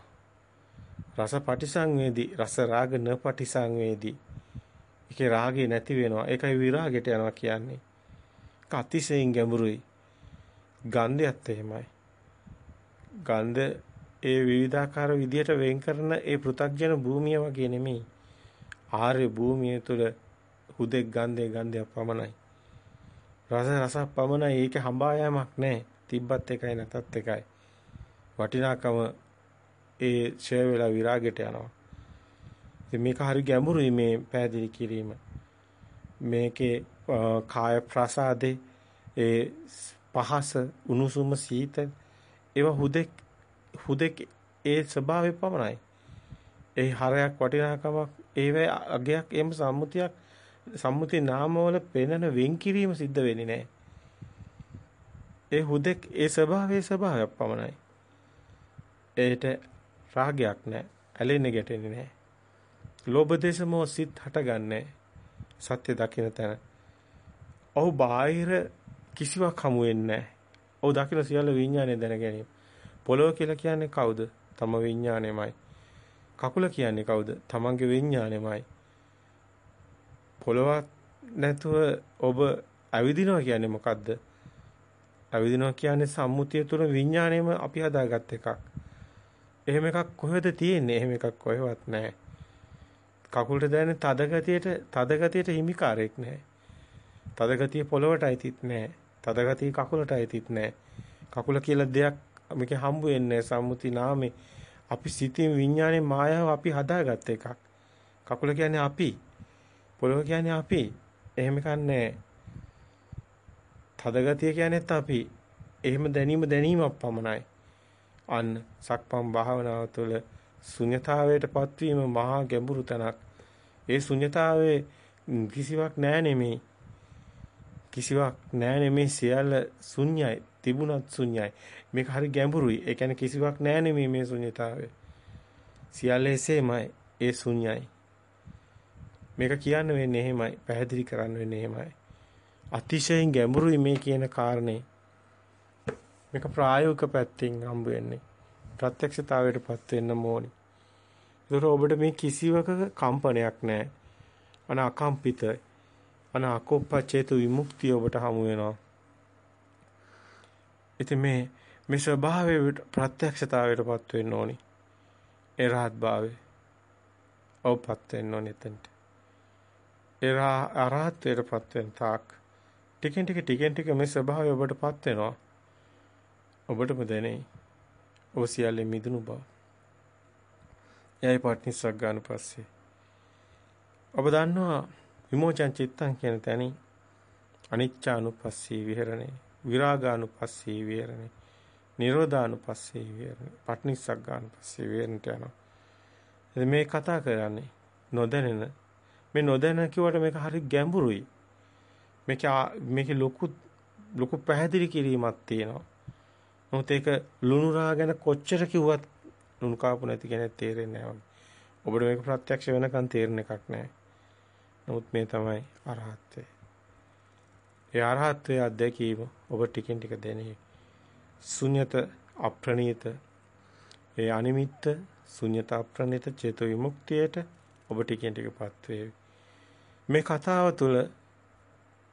රස පටිසංවේදී රස රාග න පටිසංවේදී. ඒකේ රාගේ නැති වෙනවා. ඒකයි විරාගයට යනවා කියන්නේ. ඒක අතිශයින් ගැඹුරුයි. ගන්ධයත් එහෙමයි. ගන්ධ ඒ විවිධාකාර විදියට වෙන් කරන ඒ පෘථග්ජන භූමිය වගේ නෙමෙයි. ආර්ය භූමිය තුල හුදෙක් ගන්ධේ ගන්ධයක් පමණයි. රස රස පමණයි. ඒකේ හඹා යෑමක් නැහැ. තිබ්බත් එකයි නැතත් එකයි. වටිනාකම ඒ ඡය වෙලා විරාගයට යනවා. ඉතින් මේක හරි ගැඹුරුයි මේ පැහැදිලි කිරීම. මේකේ කාය ප්‍රසාදේ ඒ පහස උණුසුම සීත ඒවා හුදෙක් හුදෙක් ඒ ස්වභාවය පමණයි. ඒ හරයක් වටිනාකමක් ඒවේ අගයක් එහෙම සම්මුතියක් සම්මුති නාමවල පෙනෙන වෙන් කිරීම සිද්ධ වෙන්නේ නැහැ. ඒ හුදෙක් ඒ ස්වභාවයේ ස්වභාවයක් පමණයි. ඒට රාගයක් නැහැ. ඇලෙන්නේ ගැටෙන්නේ නැහැ. ලෝභ දේශ මොහ සිත් හටගන්නේ සත්‍ය දකින්න තැන. ඔහු බාහිර කිසිවක් හමු වෙන්නේ නැහැ. ඔහු දකින්න සියල්ල විඥානය දැන ගැනීම. පොළොව කියලා කියන්නේ කවුද? තම විඥාණයමයි. කකුල කියන්නේ කවුද? තමන්ගේ විඥාණයමයි. පොළොවක් නැතුව ඔබ ඇවිදිනවා කියන්නේ මොකද්ද? ඇවිදිනවා කියන්නේ සම්මුතිය තුළ විඥාණයම අපි හදාගත් එකක්. එහෙම එකක් කොහෙද තියෙන්නේ? එහෙම එකක් කොහෙවත් නැහැ. කකුලට දැනෙන තද ගතියට තද ගතියට හිමිකාරයක් නැහැ. තද ගතිය පොළොවට අයිතිත් නැහැ. තද ගතිය කකුලට අයිතිත් නැහැ. කකුල කියලා දෙයක් මේක හම්බ වෙන්නේ සම්මුති නාමේ අපි සිතින් විඥානේ මායාව අපි හදාගත්ත එකක්. කකුල කියන්නේ අපි. පොළොව කියන්නේ අපි. එහෙම කන්නේ තද ගතිය කියන්නේත් අපි. එහෙම දැනීම දැනීමක් පමණයි. අන්න සක්පම් භාවනාව තුළ ශුන්‍යතාවයට පත්වීම මහා ගැඹුරු තැනක්. ඒ ශුන්‍යතාවයේ කිසිවක් නෑ නෙමේ. කිසිවක් නෑ නෙමේ සියල්ල ශුන්‍යයි. තිබුණත් ශුන්‍යයි. මේක හරි ගැඹුරුයි. ඒ කියන්නේ කිසිවක් නෑ නෙමේ මේ ශුන්‍යතාවය. සියල්ල එසේමයි. ඒ ශුන්‍යයි. මේක කියන්න වෙන්නේ එහෙමයි. පැහැදිලි කරන්න වෙන්නේ එහෙමයි. අතිශයින් ගැඹුරුයි මේ කියන කාරණේ. මේක ප්‍රායෝගික පැත්තෙන් හම්බ වෙන්නේ. ප්‍රත්‍යක්ෂතාවයටපත් වෙන්න ඕනි. ඒතර ඔබට මේ කිසිවක කම්පනයක් නැහැ. අන අකම්පිත අන අකෝපචේතු විමුක්තිය ඔබට හමු වෙනවා. ඉතින් මේ මේ ස්වභාවයේ ප්‍රත්‍යක්ෂතාවයටපත් වෙන්න ඕනි. ඒ රහත් භාවයේ ඔව්පත් වෙන්න ඕනි එතනට. ඒ අරහත්ත්වයටපත් වෙන තාක් ටිකෙන් ටික ටිකෙන් ටික මේ ස්වභාවය ඔබටපත් වෙනවා. ඔබටම දැනේ. ඔබ සියල්ලෙන් මිදුණු බව. එයයි පටිනිස්සක් ගන්න පස්සේ. ඔබ දන්නවා විමෝචන චිත්තං කියන තැනින් අනිච්චානුපස්සී විහෙරණේ විරාගානුපස්සී විහෙරණේ නිරෝධානුපස්සේ විහෙරණ. පටිනිස්සග්ගානුපස්සේ විහෙරණට යනවා. ඉතින් මේ කතා කරන්නේ නොදැනෙන මේ නොදැන කිව්වට මේක හරි ගැඹුරුයි. මේක මේකේ ලොකු ලොකු පැහැදිලි කිරීමක් තියෙනවා. නමුත් ඒක ලුණු රා ගැන කොච්චර කිව්වත් ලුණු කාපු නැති කෙනෙක් තේරෙන්නේ නැහැ ඔබට මේක ප්‍රත්‍යක්ෂ වෙනකන් තේරෙන එකක් නැහැ. නමුත් මේ තමයි අරහත්ත්වය. ඒ අරහත්ත්වයේ අත්දැකීම ඔබ ටිකින් ටික දෙන්නේ. ශුන්්‍යත අප්‍රණීත ඒ අනිමිත්ත ශුන්්‍යත අප්‍රණීත චේතෝ විමුක්තියට ඔබ ටිකින් ටිකපත් වේවි. මේ කතාව තුළ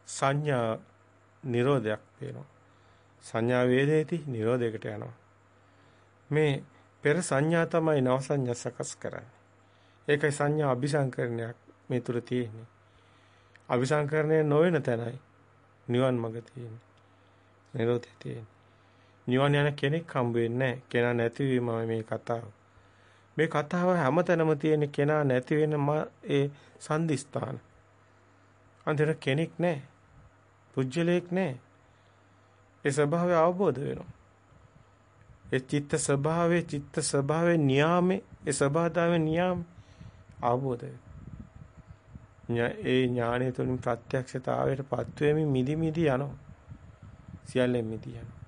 සංඥා නිරෝධයක් වෙනවා. සංඥා වේදේති නිරෝධයකට යනවා. මේ පෙර සංඥා තමයි නව සංඥා සකස් කරන්නේ. ඒකයි සංඥා අபிසංකරණයක් මේ තුර තියෙන්නේ. අபிසංකරණය නොවන තැනයි නිවන් මඟ තියෙන්නේ. නිරෝධය තියෙන්නේ. නිවන් යන කෙනෙක් හම්බ වෙන්නේ නැහැ. කෙනා නැතිවීමයි මේ කතාව. මේ කතාව හැමතැනම තියෙන කෙනා නැති වෙන ඒ සම්දිස්ථාන. අන්තර කෙනෙක් නැහැ. පුජ්‍යලයක් නැහැ. ඒ ස්වභාවය අවබෝධ වෙනවා. ඒ චිත්ත ස්වභාවයේ චිත්ත ස්වභාවයේ නියාමේ ඒ ස්වභාවතාවේ නියාම අවබෝධ ඒ ඥානය තුළින් ප්‍රත්‍යක්ෂතාවයට පත් වෙමින් මිදි මිදි යනවා. සියල්ලෙන් මිදි යනවා.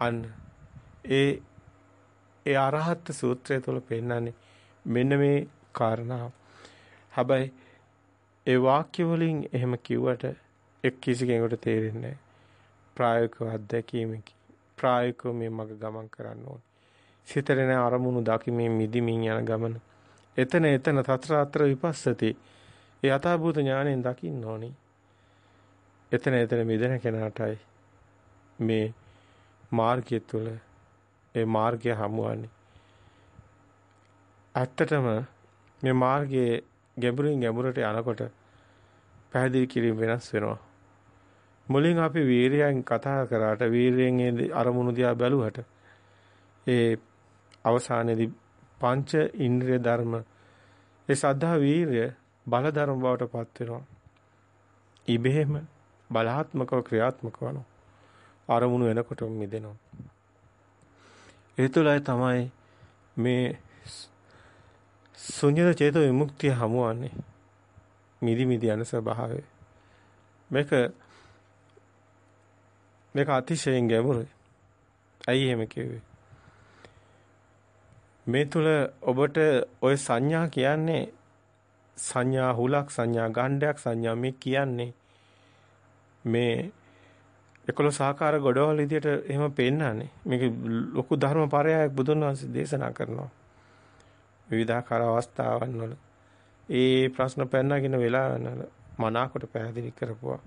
අන්න ඒ ඒ අරහත් සූත්‍රය තුළ පෙන්නන්නේ මෙන්න මේ කාරණාව. හැබැයි ඒ වාක්‍ය වලින් එහෙම කිව්වට එක් කිසි කෙනෙකුට තේරෙන්නේ නැහැ. ප්‍රායෝගික අත්දැකීමකින් ප්‍රායෝගිකව මේ මග ගමන් කරන්න ඕනේ. සිතරේ නැ අරමුණු දකිමින් මිදිමින් යන ගමන. එතන එතන තතර අතර විපස්සති. ඒ යථාභූත ඥාණයෙන් දකින්න ඕනි. එතන එතන මිදෙන කෙනාටයි මේ මාර්ගය තුළ ඒ මාර්ගය හමුවන්නේ. ඇත්තටම මේ මාර්ගයේ ගැඹුරින් ගැඹුරට යනකොට පැහැදිලි කිරීම වෙනස් වෙනවා. මුලින් අපි වීරයෙන් කතා කරාට වීරයෙන් ඒ අරමුණු දිහා බැලුවට ඒ අවසානයේදී පංච ඉන්ද්‍රිය ධර්ම ඒ සද්ධා වීරය බල ධර්ම බවට පත් වෙනවා. ඉබේම බලාත්මකව ක්‍රියාත්මක වෙනවා. අරමුණු වෙනකොටම මිදෙනවා. ඒ තුළයි තමයි මේ ශුන්‍යත චේතෝ විමුක්තිය හමුවන්නේ. මිදි මිදි යන ස්වභාවය. මේක මේක අතිශයින් ගැඹුරුයි. ඇයි එහෙම කිව්වේ? මේ තුල ඔබට ওই සංඥා කියන්නේ සංඥා හුලක් සංඥා ගණ්ඩයක් සංඥා මේ කියන්නේ මේ 11 ආකාර ගොඩවල් විදියට එහෙම පෙන්නන්නේ. මේක ලොකු ධර්ම පරයයක් බුදුන් වහන්සේ දේශනා කරනවා. විවිධාකාර අවස්ථාවන් වල ඒ ප්‍රශ්න පෙන්නගෙන වෙලාවන මනාකොට පැහැදිලි කරපුවා.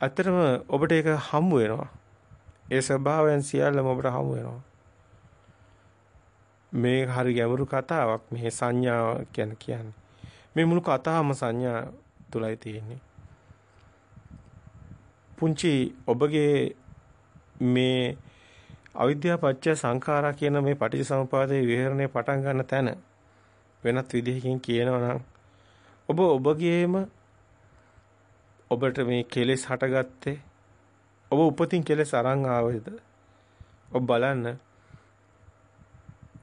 ඇත්තටම ඔබට ඒක හම්බ වෙනවා. ඒ ස්වභාවයන් සියල්ලම ඔබට හම්බ වෙනවා. මේ හරි ගැඹුරු කතාවක් මේ සංඥාව කියන කියන්නේ. මේ මුළු කතාවම සංඥා තුලයි තියෙන්නේ. පුංචි ඔබගේ මේ අවිද්‍යාව පත්‍ය සංඛාරා කියන මේ පටිච්චසමුපාදයේ විහරණය පටන් ගන්න තැන වෙනත් විදිහකින් කියනවා නම් ඔබ ඔබගේම ඔබට මේ කෙලෙස් හටගත්තේ ඔබ උපතින් කෙලෙස් අරන් ආවේද ඔබ බලන්න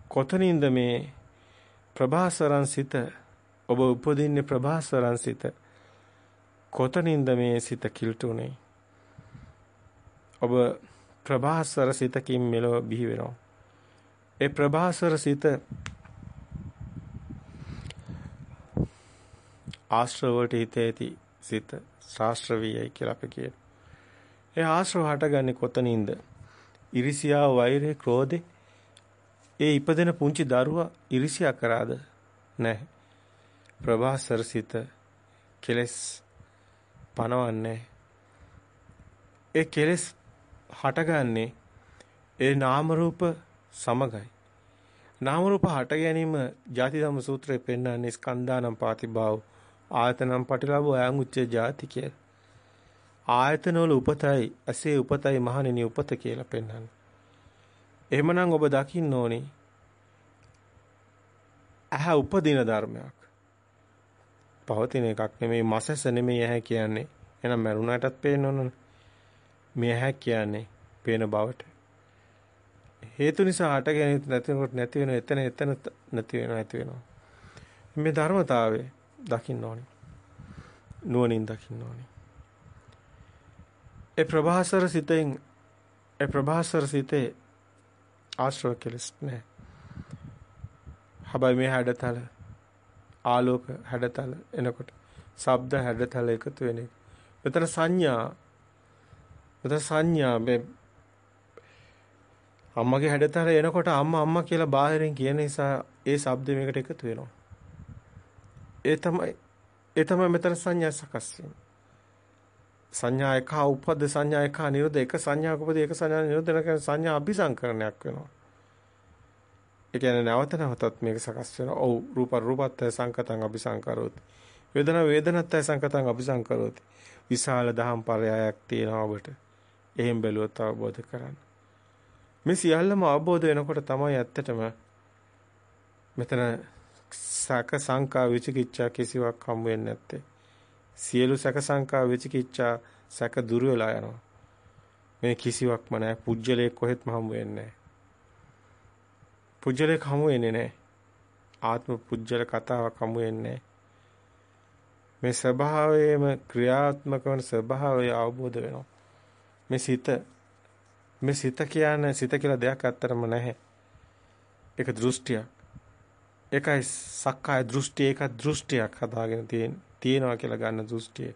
කොතනින්ද මේ ප්‍රභාසරන් සිත ඔබ උපදින්නේ ප්‍රභාසරන් සිත කොතනින්ද මේ සිත කිල්ටුනේ ඔබ ප්‍රභාසර සිතකින් මෙලොව බිහි වෙනවා ඒ ප්‍රභාසර සිත ආශ්‍රව වලට හිත ඇති සිත ශාස්ත්‍රවීයයි කියලා අපි කියනවා. ඒ ආශ්‍රව හටගන්නේ කොතනින්ද? ඉරිසියාව, වෛරය, ක්‍රෝධේ ඒ ඉපදෙන පුංචි දරුවා ඉරිසියා කරාද? නැහැ. ප්‍රභාසර සිත කෙලස් පනවන්නේ. ඒ කෙලස් හටගන්නේ ඒ නාම රූප සමගයි. නාම රූප හට ගැනීම ජාති ධම්ම සූත්‍රයේ පෙන්වන්නේ ස්කන්ධානම් පාතිභාව ආයතනම් පටිලාභෝ අයං උච්චේ ජාති කියලා. ආයතන වල උපතයි ඇසේ උපතයි මහණෙනි උපත කියලා පෙන්වන්නේ. එහෙමනම් ඔබ දකින්න ඕනේ ඇහැ උපදින ධර්මයක්. පවතින එකක් නෙමෙයි මසස නෙමෙයි ඇහැ කියන්නේ. එහෙනම් මරුණාටත් පේන්න ඕනනේ. මේ ඇහැ කියන්නේ පේන බවට. හේතු නිසා හටගෙන නැතිනකොට නැති වෙන එතන එතන නැති වෙනවා ඇති වෙනවා. මේ ධර්මතාවය දකින්න ඕනේ. නුවණින් දකින්න ඕනේ. ඒ ප්‍රභාසර සිතෙන් ඒ ප්‍රභාසර සිතේ ආශ්‍රව කෙලස් නැහැ. හැබැයි මේ හැඩතල ආලෝක හැඩතල එනකොට ශබ්ද හැඩතල එකතු වෙන එක. මෙතන සංඥා මෙතන සංඥා මේ අම්මගේ හැඩතල එනකොට අම්මා අම්මා කියලා බාහිරින් කියන නිසා ඒ ශබ්ද මේකට එකතු වෙනවා. ඒ තමයි ඒ තමයි මෙතන සංඥා සකස් වෙන්නේ. සංඥා එක උපද සංඥා එක නිරෝධ එක සංඥාක උපද එක සංඥා නිරෝධ වෙන සංඥා අபிසංකරණයක් වෙනවා. ඒ කියන්නේ නැවත නැවතත් මේක සකස් වෙනවා. ඔව් රූප රූපත්‍ය සංකතං අபிසංකරෝති. වේදනා වේදනත්‍ය සංකතං අபிසංකරෝති. විශාල දහම් පරයයක් තියෙනවා ඔබට. එහෙන් බැලුවොත් අවබෝධ කරගන්න. මේ සියල්ලම අවබෝධ වෙනකොට තමයි ඇත්තටම මෙතන සක සංකා විචිකිච්ඡා කිසිවක් හම් වෙන්නේ නැත්තේ. සියලු සක සංකා විචිකිච්ඡා සක දුර වෙලා යනවා. මේ කිසිවක්ම නැහැ. පුජ්‍යලේ කොහෙත්ම හම් වෙන්නේ නැහැ. පුජ්‍යලේ හමු වෙන්නේ නැහැ. ආත්ම පුජ්‍යල කතාවක් හමු වෙන්නේ මේ ස්වභාවයේම ක්‍රියාත්මක වන ස්වභාවය අවබෝධ වෙනවා. මේ සිත මේ සිත කියන්නේ සිත කියලා දෙයක් ඇත්තරම නැහැ. ඒක දෘෂ්ටියක්. ඒකයි සක්කාය දෘෂ්ටි ඒක දෘෂ්ටියක් හදාගෙන තියෙන තියෙනවා කියලා ගන්න දෘෂ්ටිය.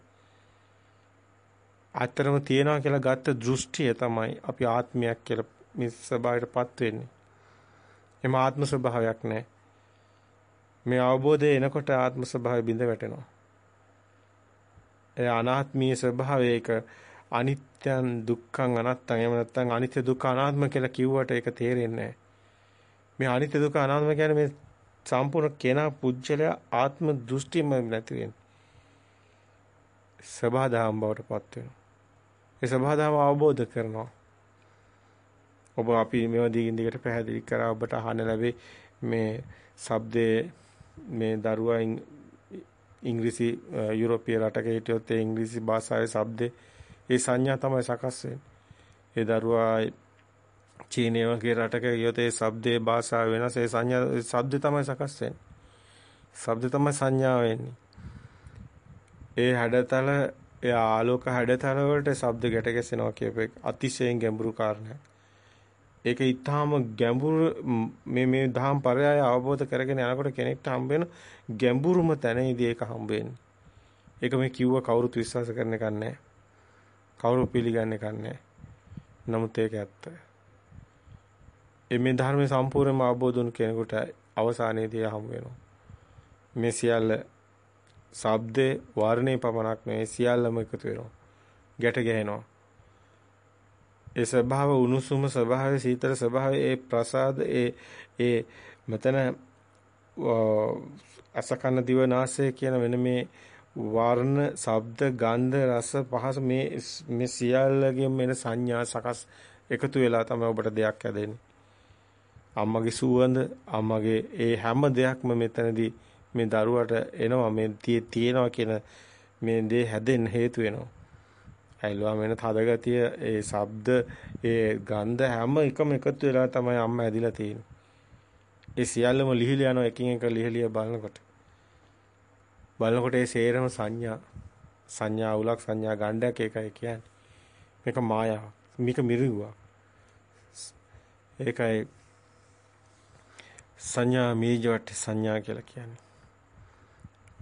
ඇත්තරම තියෙනවා කියලා ගත්ත දෘෂ්ටිය තමයි අපි ආත්මයක් කියලා මේ ස්වභාවයටපත් වෙන්නේ. එම ආත්ම ස්වභාවයක් නැහැ. මේ අවබෝධය එනකොට ආත්ම ස්වභාවය බිඳ වැටෙනවා. ඒ අනාත්මීය ස්වභාවය ඒක අනිත්‍යං දුක්ඛං අනත්තං එහෙම නැත්නම් අනිත්‍ය දුක්ඛ අනාත්ම කියලා කිව්වට ඒක තේරෙන්නේ මේ අනිත්‍ය දුක්ඛ අනාත්ම කියන්නේ මේ සම්පූර්ණ කෙනා පුජ්‍යලයා ආත්ම දෘෂ්ටියම නැති වෙන්නේ. සබහාදහම් බවට පත් වෙනවා. ඒ සබහාදහම අවබෝධ කරනවා. ඔබ අපි මේවා දිගින් දිගට පැහැදිලි කරා ඔබට අහන්න ලැබේ මේ shabdේ මේ දරුවා ඉංග්‍රීසි යුරෝපීය රටක හිටියොත් ඒ ඉංග්‍රීසි භාෂාවේ shabdේ ඒ සංඥා තමයි සකස් වෙන්නේ. ඒ දරුවා චීනය වගේ රටක ගියොත් ඒ shabdේ භාෂාව වෙනස් ඒ සංඥා shabd තමයි සකස් වෙන්නේ. shabd තමයි සංඥා වෙන්නේ. ඒ හැඩතල ඒ ආලෝක හැඩතල වලට shabd ගැට ගැසෙනවා කියප එක අතිශයින් ගැඹුරු කාරණයක්. ඒක ඊටාම ගැඹුරු මේ මේ දහම් පරයය අවබෝධ කරගෙන යනකොට කෙනෙක්ට හම්බ වෙන ගැඹුරුම තැනේදී ඒක හම්බ වෙන්නේ. ඒක මේ කිව්ව කවුරුත් විශ්වාස කරන එකක් නැහැ. කවුරු පිළිගන්න එකක් නැහැ. නමුත් ඒක ඇත්ත. මේ ධර්මයේ සම්පූර්ණයෙන්ම අවබෝධ වුණු කෙනෙකුට අවසානයේදී හම්බ වෙනවා. මේ සියල්ල ශබ්දේ වර්ණේ පමණක් නෙවෙයි සියල්ලම එකතු වෙනවා. ගැට ගැහෙනවා. ඒ ස්වභාව උණුසුම ස්වභාවය සීතල ස්වභාවය ඒ ප්‍රසාද ඒ ඒ මෙතන අසකන දිවනාසය කියන වෙන මේ වර්ණ, ශබ්ද, ගන්ධ, රස, පහස මේ මේ සියල්ලගෙන් එන සංඥා සකස් එකතු වෙලා තමයි ඔබට දෙයක් හැදෙන්නේ. අම්මගේ සුවඳ, අම්මගේ ඒ හැම දෙයක්ම මෙතනදී මේ දරුවට එනවා මේ තියෙනවා කියන මේ දේ හැදෙන්න හේතු වෙනවා. ඇල්ලුවා මෙන්න තද ගතිය, ඒ ශබ්ද, ඒ ගන්ධ හැම එකම එකතු වෙලා තමයි අම්මා ඇදිලා තියෙන්නේ. ඒ සියල්ලම ලිහිලා යනවා එකින් එක ලිහිලිය බලනකොට. බලනකොට ඒ සේරම සංඥා සංඥා උලක් සංඥා ගණ්ඩයක් ඒකයි කියන්නේ. මේක මායාවක්. මේක මිරිඟුවක්. ඒකයි සංඥා මීජවට සංඥා කියලා කියන්නේ.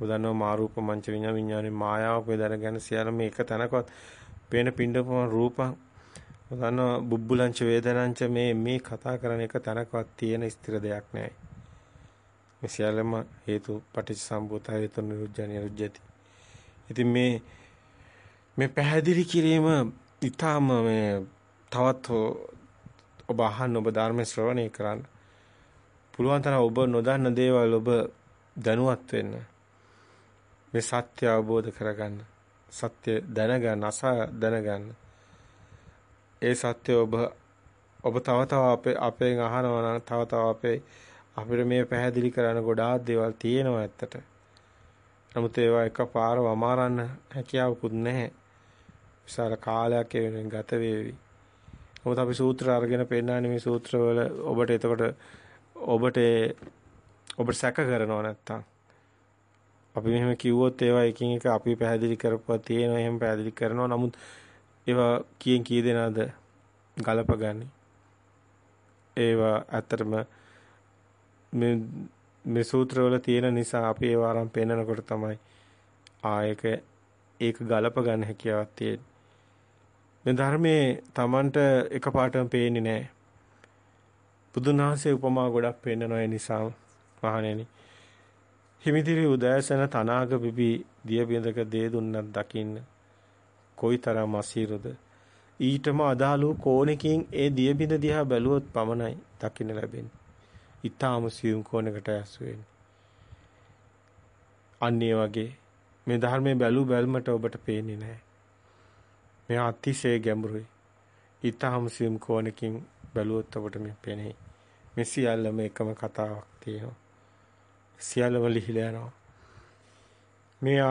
උදන්නෝ මාරූප මංච විඤ්ඤා විඤ්ඤාණේ මායාවක් වේදන සියල්ලම එක තැනකවත් පේන පින්ඩපම රූපං උදන්න බුබ්බුලංච වේදනංච මේ මේ කතා කරන එක තැනකවත් තියෙන ස්ථිර දෙයක් නෑ. මේ සියල්ලම හේතු පටිච්චසම්භූත හේතු නිරුද්ධ නිරුද්ධති. ඉතින් මේ මේ පැහැදිලි කිරීම ඊටාම මේ තවත් ඔබ අහන්න ඔබ ධර්ම ශ්‍රවණය කරන්න. පුළුවන් තරම් ඔබ නොදන්න දේවල් ඔබ දැනුවත් වෙන්න. මේ සත්‍ය අවබෝධ කරගන්න. සත්‍ය දැනගන්න අසා දැනගන්න. ඒ සත්‍ය ඔබ ඔබ තව තව අපේ අපෙන් අහනවා නම් තව තව අපේ අපිට මේ පැහැදිලි කරන්න ගොඩාක් දේවල් තියෙනවා ඇත්තට. නමුත් ඒවා එකපාරව අමාරන්න හැකියාවකුත් නැහැ. විශාල කාලයක් ඒ වෙනුවෙන් ගත වේවි. මොකද අපි සූත්‍ර අරගෙන පෙන්නන්නේ මේ සූත්‍රවල ඔබට එතකොට ඔබට ඔබට සැක කරනව නැත්තම් අපි මෙහෙම කිව්වොත් ඒවා එකින් එක අපි පැහැදිලි කරපුවා තියෙනවා එහෙම පැහැදිලි කරනවා නමුත් ඒවා කියෙන් කී දෙනාද ගලපගන්නේ ඒවා ඇත්තටම මේ මේ සූත්‍රවල තියෙන නිසා අපි ඒවා අරන් පෙන්නකොට තමයි ආයක ඒක ගලප ගන්න හැකියාවක් තියෙන්නේ මේ ධර්මයේ Tamanට එකපාරටම පේන්නේ නැහැ. බුදුන් වහන්සේ උපමා ගොඩක් පෙන්නන ඒ නිසා මහණෙනි. හිමිදිරි උදෑසන තනාග පිපි දිය බිඳක දේ දුන්නක් දකින්න කොයිතරම් අසීරුද ඊටම අදාළු කෝණකින් ඒ දිය බිඳ දිහා බැලුවොත් පමණයි දකින්න ලැබෙන්නේ. ඊටාම සියුම් කෝණයකට ඇස් වෙන්නේ. අන්න වගේ මේ ධර්මයේ බැලු බැල්මට ඔබට පේන්නේ නැහැ. මේ අතිශය ගැඹුරුයි. ඊටාම සියුම් කෝණකින් බැලුවොත් අපට මේ පෙනේ. මේ සියල්ලම එකම කතාවක් තියෙනවා. සියල්ලම ලිහිලා යනවා. මේ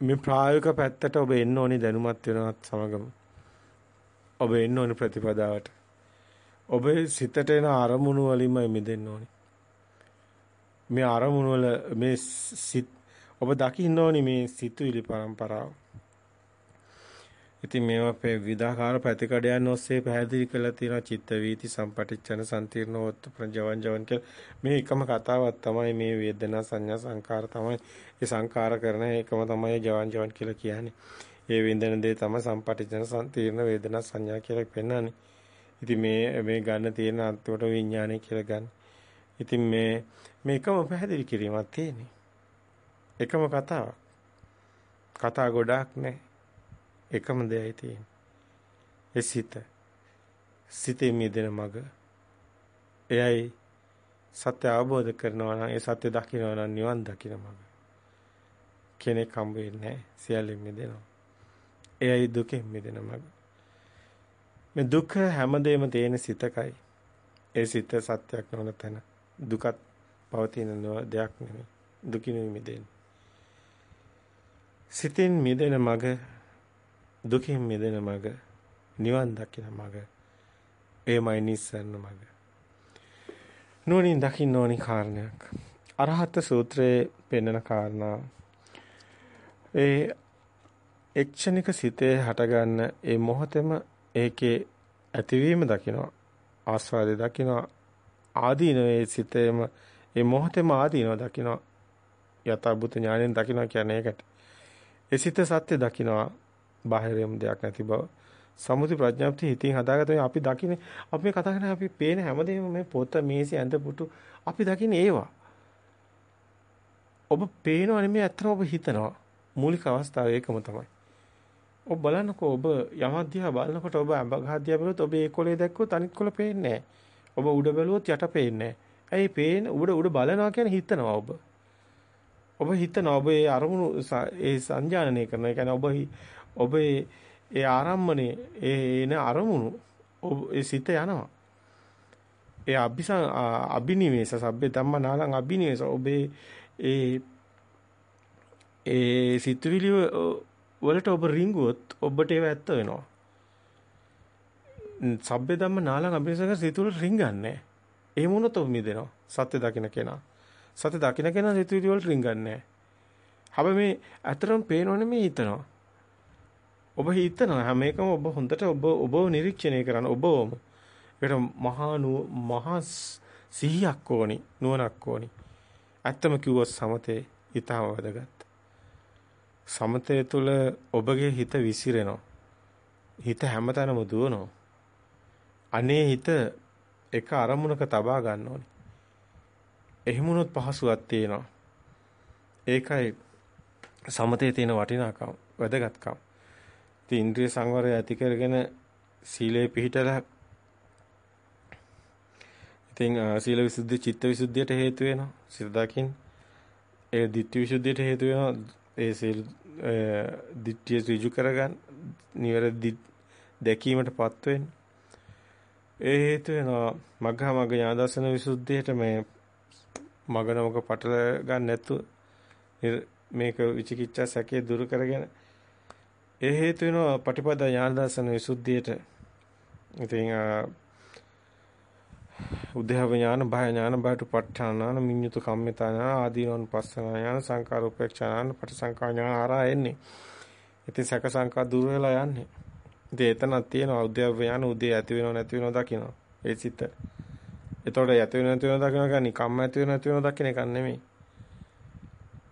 මේ ප්‍රායෝගික පැත්තට ඔබ එන්න ඕනි දැනුමත් වෙනවත් සමගම. ඔබ එන්න ඕනි ප්‍රතිපදාවට. ඔබේ සිතට එන අරමුණු වලින්ම මිදෙන්න ඕනි. මේ අරමුණු වල මේ සිත් ඔබ දකින්න ඕනි මේ සිතුවිලි පරම්පරාව. ඉතින් මේවා විවිධාකාර ප්‍රතිකඩයන් ඔස්සේ පැහැදිලි කරලා තියෙනවා චිත්ත වීති සම්පටිච්ඡන සම්තිර්ණවත්ත ප්‍රජවන් ජවන් කියලා මේ එකම කතාවක් තමයි මේ වේදනා සංඥා සංකාර තමයි ඒ සංකාර කරන එකම තමයි ජවන් ජවන් කියලා කියන්නේ. ඒ විඳින දේ තමයි සම්පටිච්ඡන සම්තිර්ණ වේදනා සංඥා කියලා පෙන්වන්නේ. ඉතින් මේ මේ ගන්න තියෙන අන්තිමට විඥානය කියලා ගන්න. ඉතින් මේ මේකම පැහැදිලි කිරීමක් තියෙන්නේ. එකම කතාවක්. කතා ගොඩාක් නැහැ. එකම දෙයයි තියෙන්නේ. ඒ සිත. සිතේ මිදෙන මග. එයයි සත්‍ය අවබෝධ කරනවා නම් ඒ සත්‍ය දකිනවා නම් නිවන් දකින මග. කෙනෙක් හම්බ වෙන්නේ සියල්ලෙන් මිදෙනවා. එයයි දුකෙන් මිදෙන මග. මේ දුක හැමදේම තියෙන සිතකයි. ඒ සිත සත්‍යයක් නොවන තැන දුකත් පවතින දෙයක් නෙමෙයි. දුකින් මිදෙන්නේ. සිතින් මිදෙන මග දුකින් මිදෙන මඟ නිවන් දකින මඟ එයමයි නිස්සන්න මඟ. නුවණින් දකින්න ඕනි කාරණයක්. අරහත් සූත්‍රයේ පෙන්වන කාරණා. ඒ එක්ෂණික සිතේ හටගන්න ඒ මොහොතෙම ඒකේ ඇතිවීම දකිනවා ආස්වාදේ දකිනවා ආදීනවේ සිතේම ඒ මොහොතේම ආදීනව දකිනවා යථාභූත ඥාණයෙන් දකිනවා කියන්නේ ඒකට. ඒ සිත සත්‍ය දකිනවා බාහිරම දෙයක් නැති බව. සමුති ප්‍රඥාප්තිය හිතින් හදාගත්ත අපි දකින්නේ අපි මේ කතා කරන්නේ අපි පේන හැමදේම මේ පොත මේසෙ ඇඳ පුටු අපි දකින්නේ ඒවා. ඔබ පේනව නෙමෙයි ඇත්තම ඔබ හිතනවා. මූලික අවස්ථාව ඒකම තමයි. ඔබ බලන්නකෝ ඔබ යමක් දිහා බලනකොට ඔබ අඹ ගහ දිහා බලුවොත් ඔබ ඒ කොලේ දැක්කොත් අනිත් කොල පේන්නේ ඔබ උඩ බැලුවොත් යට පේන්නේ ඇයි පේන උඩ උඩ බලනවා කියන්නේ හිතනවා ඔබ. ඔබ හිතනවා ඔබ ඒ අරමුණු ඒ සංජානනය කරනවා. ඒ කියන්නේ ඔබ ඔබ ඒ ආරම්මනේ ඒ එන අරමුණු ඔබ ඒ සිත යනවා. ඒ අபிසං අබිනිවේෂ සබ්බේ ධම්ම නාලං අබිනිවේෂ ඔබේ ඒ ඒ සිතුවිලි වලට ඔබ රිංගුවොත් ඔබට ඒව ඇත්ත වෙනවා. සබ්බේ ධම්ම නාලං අබිනිවේෂ සිතුවිලි රිංගන්නේ. එහෙම වුණොත් ඔබ මිදෙනවා. සත්‍ය දකින්න කෙනා. සත්‍ය දකින්න කෙනා සිතුවිලි වලට රිංගන්නේ නැහැ. හැබැයි මේ ඇත්තටම පේනවනේ මේ හිතනවා. ඔබ හිතනවා හැම එකම ඔබ හොඳට ඔබ ඔබව නිරීක්ෂණය කරන්න ඔබවම. ඒකට මහා මහා සිහියක් ඕනි නුවණක් ඕනි. ඇත්තම කිව්වොත් සමතේ ඊටම වැදගත්. සමතේ තුල ඔබගේ හිත විසිරෙනවා. හිත හැමතැනම දුවනවා. අනේ හිත එක අරමුණක තබා ගන්න ඕනි. එහෙමුණොත් පහසුවක් තියෙනවා. ඒකයි සමතේ තියෙන වටිනාකම වැදගත්කම. ඉතින් ඉන්ද්‍රිය සංවරය ඇති කරගෙන සීලේ පිහිටලා ඉතින් සීල විසුද්ධි චිත්ත විසුද්ධියට හේතු වෙනවා. සිත දකින් ඒ ditthi විසුද්ධියට හේතු වෙනවා. ඒ සීල ditthිය ඍජු කරගන්න නිවැරදි දැකීමටපත් වෙන්න. ඒ හේතු වෙනවා මග්ගා මග්ග ඥාන දර්ශන විසුද්ධියට මේ මගනමක පටල ගන්න නැතු මේක විචිකිච්ඡා සැකේ දුරු කරගෙන ඒ හේතු වෙනවා පටිපදා ඥාන දර්ශන විසුද්ධියට ඉතින් උද්‍යව ඥාන භය ඥාන බයට පට්ඨාන මිඤ්ඤුත කම්මිතා ඥාන ආදීනවන් පස්සන ඥාන සංකාර උපේක්ෂා ඥාන පටිසංකා ඥාන ආරා එන්නේ. ඉතින් සැක සංකා දුර වෙලා යන්නේ. ඉතින් එතනක් තියෙනවා උද්‍යව ඥාන උදේ ඇති වෙනව නැති වෙනව දකින්න. ඒ සිත. එතකොට ඇති වෙනව නැති වෙනව දකින්න කියන්නේ කම්ම ඇති වෙනව නැති වෙනව දකින්න එක නෙමෙයි.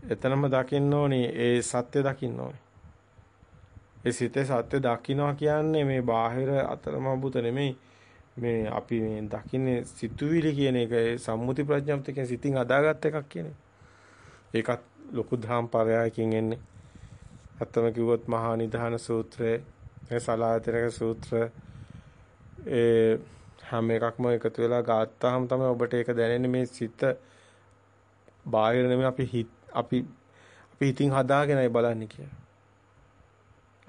එතනම දකින්න ඕනේ ඒ සත්‍ය දකින්න ඕනේ. ඒ සිතේ සත්‍ය දකින්නවා කියන්නේ මේ බාහිර අතරමබුත නෙමෙයි. මේ අපි මේ දකින්නේ සිතුවිලි කියන එක සම්මුති ප්‍රඥාප්ත කියන සිතින් අදාගත් එකක් කියන්නේ. ඒකත් ලොකු ධම් පරයයකින් එන්නේ. අත්තම කිව්වොත් මහා නිධාන සූත්‍රය, ඒ සලායතනක සූත්‍ර ඒ හැම එකක්ම එකතු වෙලා ගත්තාම තමයි ඔබට ඒක දැනෙන්නේ මේ සිත බාහිර නෙමෙයි අපි හිත අපි අපි හිතින් හදාගෙනයි බලන්නේ කියලා.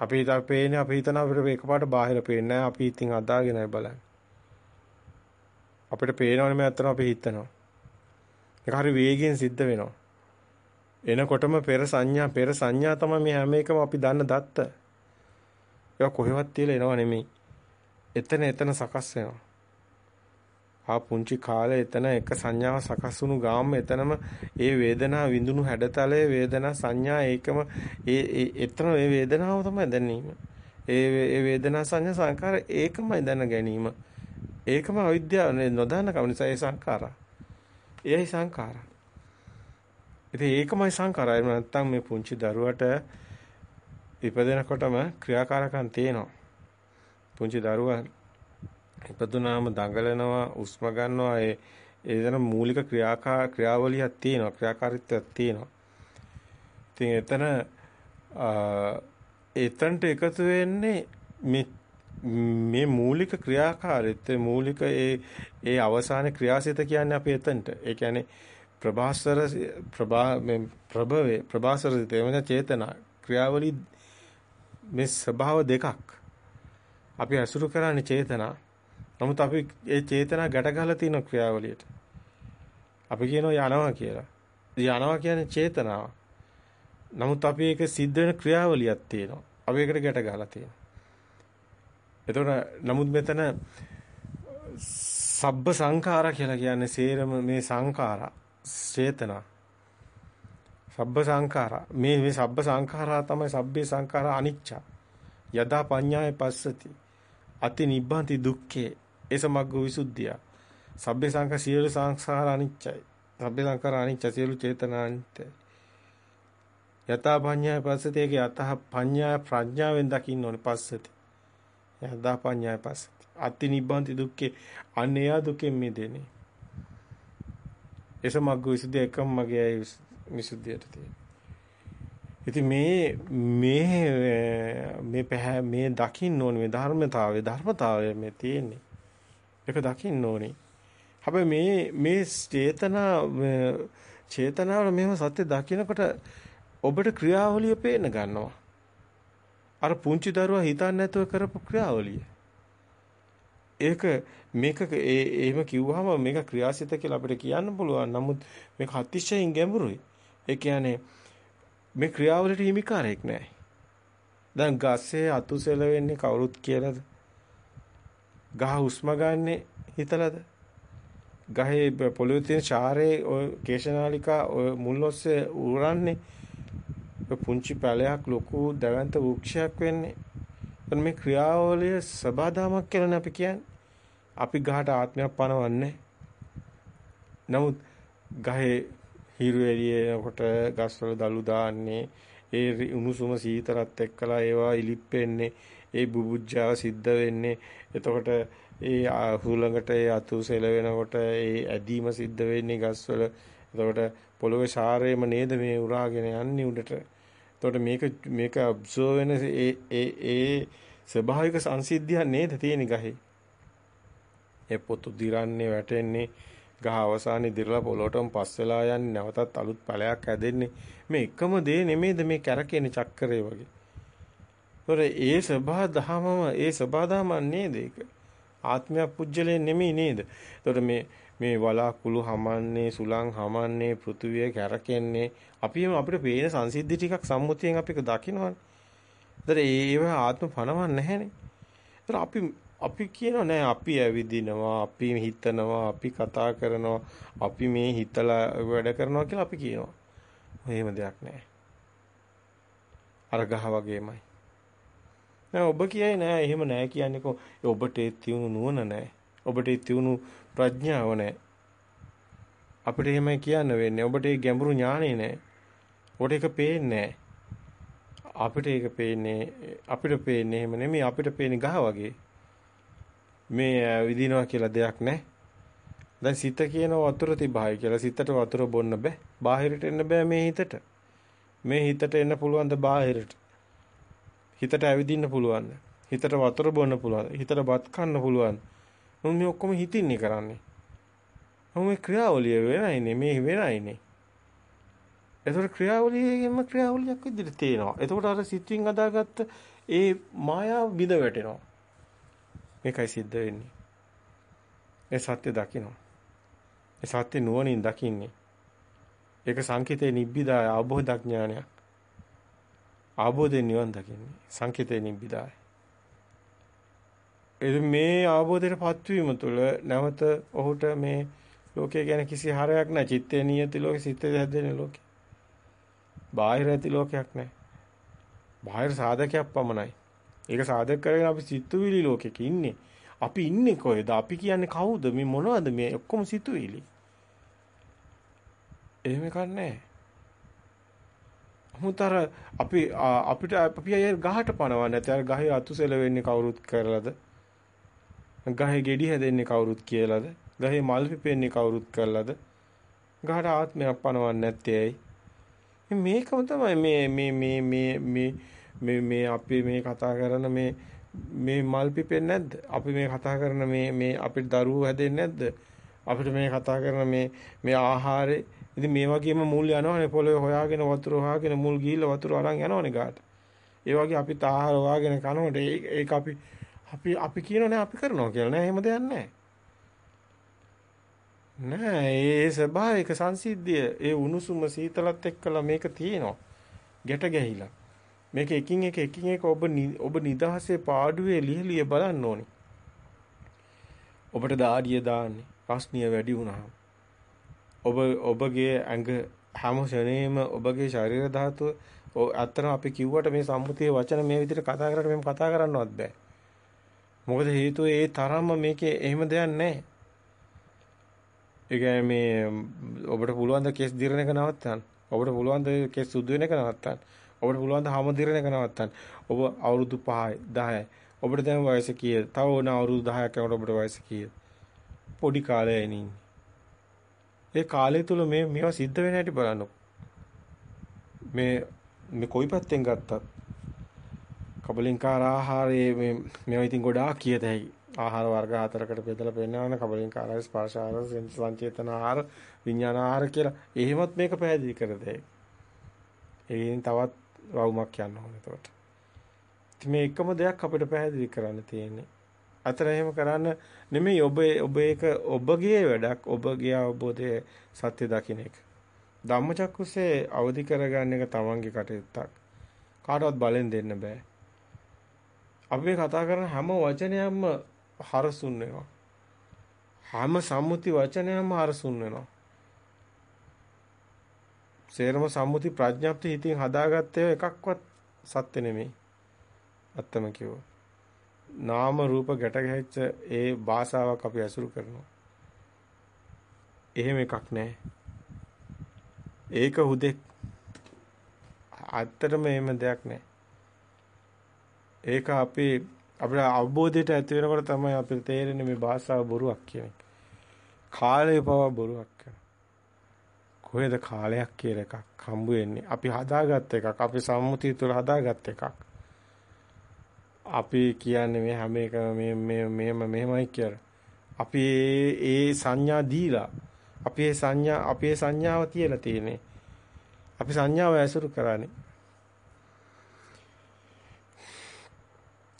අපි හිතා පේන්නේ අපි හිතන අපිට එකපාරට බාහිර පේන්නේ නැහැ අපි හිතින් හදාගෙනයි බලන්නේ. අපිට පේනවනේ මේ අතන අපි හිතනවා. ඒක හරි වේගයෙන් සිද්ධ වෙනවා. එනකොටම පෙර සංඥා පෙර සංඥා තමයි මේ හැම එකම අපි දන්න දත්ත. ඒක කොහෙවත් තියලා එනව නෙමෙයි. එතන එතන සකස් වෙනවා. ආ පුංචි කාලේ එතන එක සංඥාව සකස් වුණු ගාම එතනම ඒ වේදනාව විඳුණු හැඩතලයේ වේදනා සංඥා ඒකම ඒ එතන ඒ වේදනාව තමයි දැනීම. ඒ ඒ වේදනා සංඥා සංකාර ඒකමයි දැන ගැනීම. ඒකම අවිද්‍යාව නොදන්න කම නිසා ඒ සංඛාරා. එයයි සංඛාරා. ඉතින් ඒකමයි සංඛාරා. එහෙම නැත්නම් මේ පුංචි දරුවට ඉපදෙනකොටම ක්‍රියාකාරකම් තියෙනවා. පුංචි දරුවා ඉපදුනාම දඟලනවා, උස්ම ගන්නවා ඒ ඒතන මූලික ක්‍රියාකා ක්‍රියාවලියක් තියෙනවා, ක්‍රියාකාරීත්වයක් තියෙනවා. ඉතින් එතන එතනට එකතු වෙන්නේ මේ මේ මූලික ක්‍රියාකාරීත්වය මූලික ඒ ඒ අවසාන ක්‍රියාසිත කියන්නේ අපි එතනට. ඒ කියන්නේ ප්‍රභාස්වර ප්‍රභා මේ ප්‍රභවේ ප්‍රභාස්වර තේමන චේතනා ක්‍රියාවලි මේ ස්වභාව දෙකක්. අපි අසුරු කරන්නේ චේතනා. නමුත් අපි ඒ චේතනා ගැට ගහලා තියෙන ක්‍රියාවලියට. අපි කියනවා යනවා කියලා. යනවා කියන්නේ චේතනාව. නමුත් අපි ඒක සිද්ධ වෙන ක්‍රියාවලියක් තියෙනවා. අපි ඒකට ගැට ගහලා තියෙනවා. එතකොට නමුත් මෙතන සබ්බ සංඛාර කියලා කියන්නේ සේරම මේ සංඛාරා චේතනා සබ්බ සංඛාරා මේ මේ සබ්බ සංඛාරා තමයි සබ්බේ සංඛාරා අනිච්ච යදා පඤ්ඤාය පස්සති අති නිබ්බන්ති දුක්ඛේ එසමග්ග විසුද්ධිය සබ්බේ සංඛාර සියලු සංඛාර අනිච්චයි සබ්බේ සංඛාර අනිච්ච සියලු චේතනා අනිත්‍යයි යතා පඤ්ඤාය පස්සති ඒකේ යතහ පඤ්ඤාය ප්‍රඥාවෙන් දකින්න ඕනේ පස්සති යදා පඤ්ඤාය පස්සති. අති නිබ්බන්ති දුක්ඛේ අන්න එයා දුකෙන් මිදෙන්නේ. එස මග්ග විසුද්ධිය එකම මගේ විසුද්ධියට තියෙන. ඉතින් මේ මේ මේ පැහැ මේ දකින්න ඕනේ මේ ධර්මතාවය ධර්මතාවය මේ තියෙන්නේ. ඒක දකින්න ඕනේ. හැබැයි මේ මේ චේතනා චේතනාවල මෙහෙම සත්‍ය දකිනකොට ඔබට ක්‍රියාවලිය පේන්න ගන්නවා. අර පුංචි දරුවා හිතන්නේ නැතුව කරපු ක්‍රියාවලිය. ඒක මේක ඒ එහෙම කිව්වහම මේක ක්‍රියාසිත කියලා අපිට කියන්න පුළුවන්. නමුත් මේක අතිශයින් ගැඹුරුයි. ඒ කියන්නේ මේ ක්‍රියාවලියට හිමිකාරයක් නැහැ. දැන් ගස්සේ අතුසෙල වෙන්නේ කවුරුත් කියලාද? ගහ උස්ම ගන්නෙ හිතලාද? ගහේ පොළොවේ තියෙන ඡාරේ ඔය කේශනාලිකා ඔය මුල් ඔස්සේ උරන්නේ පුංචි පැලයක් ලොකු දවන්ත වෘක්ෂයක් වෙන්නේ. එතන මේ ක්‍රියාවලිය සබාදාමක් කියලානේ අපි කියන්නේ. අපි ගහට ආත්මයක් පනවන්නේ. නමුත් ගහේ හිරු එළියනකොට ගස්වල දලු දාන්නේ ඒ උණුසුම සීතරත් එක්කලා ඒවා ඉලිප්පෙන්නේ ඒ බුබුජ්ජාව සිද්ධ වෙන්නේ එතකොට ඒ හුළඟට ඒ අතු සෙල වෙනකොට ඒ ඇදීම සිද්ධ වෙන්නේ ගස්වල එතකොට පොළොවේ ශාරයේම නේද මේ උරාගෙන යන්නේ උඩට එතකොට මේක මේක අබ්සර්ව් වෙන ඒ ඒ ඒ ස්වභාවික සංසිද්ධියක් නේද තියෙන ගහේ. ඒ පොතු දිරන්නේ වැටෙන්නේ ගහ අවසානයේ දිරලා පොළොටම පස් වෙලා යන්නේ නැවතත් අලුත් ඵලයක් හැදෙන්නේ මේ එකම දේ නෙමෙයිද මේ කැරකෙන චක්‍රය වගේ. ඒතොර ඒ සබහා දහමම ඒ සබහා දහම නේද ඒක. ආත්මයක් පුජ්‍යලේ නෙමෙයි නේද. ඒතොර මේ මේ වලාකුළු හමන්නේ සුලං හමන්නේ පෘථුවිය කැරකෙන්නේ අපි අපිට පේන සංසිද්ධි ටිකක් සම්මුතියෙන් අපි දකිනවනේ. ඒතර ඒව ආත්ම පණවන්නේ නැහැනේ. ඒතර අපි අපි කියනවා නෑ අපි ඇවිදිනවා අපි හිතනවා අපි කතා කරනවා අපි මේ හිතලා වැඩ කරනවා කියලා අපි කියනවා. එහෙම දෙයක් නෑ. අර ගහ වගේමයි. නෑ ඔබ කියයි නෑ එහෙම නෑ කියන්නේ කො ඔබට ඒ තියුණු නුවණ නෑ. ඔබට ඒ තියුණු ප්‍රඥාව නෑ. අපිට එහෙමයි කියන්න වෙන්නේ. ඔබට ඒ ගැඹුරු ඥානෙ නෑ. ඔබට ඒක පේන්නේ නෑ. අපිට ඒක පේන්නේ අපිට පේන්නේ එහෙම නෙමෙයි අපිට පේන්නේ ගහ වගේ. මේ විදිනවා කියලා දෙයක් නැහැ. දැන් සිත කියන වතුර තිබහයි කියලා සිතට වතුර බොන්න බෑ. බාහිරට එන්න බෑ මේ හිතට. මේ හිතට එන්න පුළුවන් ද බාහිරට. හිතට ඇවිදින්න පුළුවන්. හිතට වතුර බොන්න පුළුවන්. හිතට බත් කන්න පුළුවන්. මොන් මේ ඔක්කොම හිතින්නේ කරන්නේ. මොන් මේ ක්‍රියාවලිය වෙනයිනේ මේ වෙනයිනේ. එතකොට ක්‍රියාවලියෙම ක්‍රියාවලියක් විදිහට තේනවා. එතකොට අර සිත්වින් අදාගත්ත ඒ මායාව බිඳ වැටෙනවා. මේකයි සිද්ධ වෙන්නේ. ඒ සත්‍ය දකින්න. ඒ සත්‍ය නුවණින් දකින්නේ. ඒක සංකිතේ නිබ්බිදාය අවබෝධඥානයක්. අවබෝධයෙන් නිවන් දකින්නේ. සංකිතේ නිබ්බිදාය. එද මේ අවබෝධයට පත්වීම තුළ නැවත ඔහුට මේ ලෝකය ගැන කිසි හරයක් නැහැ. චිත්තේ නියති ලෝකෙ සිත්තේ හැදෙන ලෝකෙ. බාහිර ඇති ලෝකයක් නැහැ. බාහිර සාධකයක් පමණයි. ඒක සාධක කරගෙන අපි සිතුවිලි ලෝකෙක ඉන්නේ. අපි ඉන්නේ කොහෙද? අපි කියන්නේ කවුද? මේ මොනවද මේ ඔක්කොම සිතුවිලි? එහෙම කන්නේ මුතර අපි අපිට අපි අය ගහට පනවන්නේ නැති අර ගහේ අතුසෙල වෙන්නේ කවුරුත් කරලාද? ගහේ ගෙඩි හැදෙන්නේ කවුරුත් කියලාද? ගහේ මල් පිපෙන්නේ කවුරුත් කරලාද? ගහට ආත්මයක් පනවන්නේ නැත්තේ ඇයි? මේකම තමයි මේ මේ මේ මේ මේ මේ මේ අපි මේ කතා කරන මේ මේ මල් පිපෙන්නේ නැද්ද? අපි මේ කතා කරන මේ මේ අපිට දරුවෝ හැදෙන්නේ නැද්ද? අපිට මේ කතා කරන මේ මේ ආහාරේ ඉතින් මේ වගේම මුල් යනවනේ පොළොවේ හොයාගෙන වතුර හොයාගෙන මුල් ගිහිල්ලා වතුර අරන් යනවනේ ගාට. ඒ වගේ අපිත් ආහාර හොයාගෙන කනකොට ඒක අපි අපි අපි කියනෝනේ අපි කරනවා කියලා නෑ එහෙම දෙයක් නෑ. නෑ ඒ ස්වභාවික සංසිද්ධිය ඒ උණුසුම සීතලත් එක්කලා මේක තියෙනවා. ගැට ගැහිලා. මේක එකින් එක එකින් එක ඔබ ඔබ නිදහසේ පාඩුවේ ලිහලිය බලන්න ඕනි. ඔබට දාඩිය දාන්නේ රස්නිය වැඩි වුණාම. ඔබ ඔබගේ ඇඟ හැම ශරණේම ඔබගේ ශරීර ධාතුව අත්තර අපි කිව්වට මේ සම්මුතියේ වචන මේ විදිහට කතා කරලා මෙහෙම කතා කරන්නවත් බෑ. මොකද හේතුව ඒ තරම්ම මේකේ එහෙම දෙයක් නැහැ. ඒ කියන්නේ මේ ඔබට පුළුවන් ද කෙස් දිරන එක නවත්තන්න. ඔබට පුළුවන් ද කෙස් සුදු වෙන එක නවත්තන්න. ඔබට පුළුවන් ද හැම දිරන එක නවත්තන්න. ඔබ අවුරුදු 5යි 10යි. ඔබට දැන් වයස කීයද? තව ඕන අවුරුදු 10ක් යනකොට ඔබට වයස කීයද? පොඩි කාලයයි ඉන්නේ. ඒ කාලය තුල මේ මේවා සිද්ධ වෙන හැටි බලන්නකො. මේ මේ කොයි පැත්තෙන් ගත්තත් කබලින්කාර ආහාරයේ මේ මේවා ඉතින් ගොඩාක් කියත හැකි. ආහාර වර්ග හතරකට බෙදලා පෙන්නවනේ කබලින්කාර ආහාර ස්පර්ශ ආහාර සංචේතන ආහාර විඥාන ආහාර කියලා. එහෙමත් මේක පැහැදිලි කර දෙයි. ඒකෙන් තවත් වවුමක් යන්න ඕනේ එතකොට. ඉතින් මේ එකම දෙයක් අපිට පැහැදිලි කරන්න තියෙන්නේ. අතන එහෙම කරන්න නෙමෙයි ඔබ ඔබ ඒක ඔබගේ වැඩක් ඔබගේ අවබෝධයේ සත්‍ය දකින්න එක. ධම්මචක්කුසේ අවදි කරගන්න එක තමන්ගේ කටයුත්තක්. කාටවත් බලෙන් දෙන්න බෑ. අපි මේ කතා කරන හැම වචනයක්ම හරසුන් වෙනවා. හැම සම්මුති වචනයක්ම හරසුන් වෙනවා. සේරම සම්මුති ප්‍රඥාප්ති හිතින් හදාගත්තේ එකක්වත් සත්‍ය නෙමෙයි. අත්තම කිව්වා. නාම රූප ගැට ගැහිච්ච ඒ භාෂාවක් අපි අසුරු කරනවා. එහෙම එකක් නැහැ. ඒක හුදෙක් ඇත්තටම එහෙම දෙයක් නැහැ. ඒක අපේ අපේ අවබෝධයට ඇති වෙනකොට තමයි අපිට තේරෙන්නේ මේ භාෂාව බොරුවක් කියන එක. කාලය පවා බොරුවක් කරන. කොහෙද කාලයක් කියලා එකක් හම්බ වෙන්නේ? අපි හදාගත්ත එකක්. අපි සම්මුතිය තුළ හදාගත්ත එකක්. අපි කියන්නේ මේ හැම එකම මේ මේ මෙහෙම මෙහෙමයි කියලා. අපි ඒ සංඥා දීලා අපි ඒ සංඥා අපි ඒ සංඥාව තියලා තියෙන්නේ. අපි සංඥාව ඇසුරු කරන්නේ.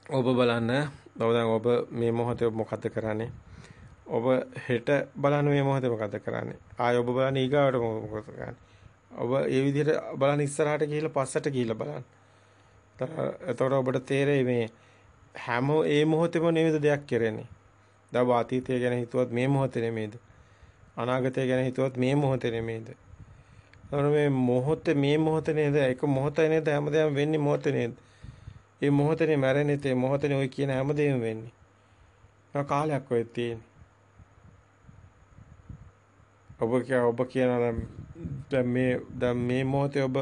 ඔබ බලන්න ඔබ දැන් ඔබ මේ මොහොතේ මොකද කරන්නේ? ඔබ හෙට බලන්න මේ මොහොතේ මොකද කරන්නේ? ආය ඔබ බලන්න ඊගාවට මොකද කරන්නේ? ඔබ ඒ විදිහට බලන්න ඉස්සරහට ගිහිල්ලා පස්සට ගිහිල්ලා බලන්න. එතකොට ඔබට තේරෙයි මේ හැම ඒ මොහොතේම නේද දෙයක් කරන්නේ. දැන් අතීතය ගැන හිතුවත් මේ මොහොතේ නෙමෙයිද? අනාගතය ගැන හිතුවත් මේ මොහොතේ නෙමෙයිද? එතකොට මේ මොහොතේ මේ මොහොතේ නේද? එක මොහොතේ නේද හැමදේම වෙන්නේ මොහොතේ නේද? මේ මොහොතේ මැරෙන්නේ තේ මොහොතේ ඔය කියන හැමදේම වෙන්නේ. ඒක කාලයක් ඔය තියෙන්නේ. ඔබ කිය ඔබ කියන දැන් මේ දැන් මේ මොහොතේ ඔබ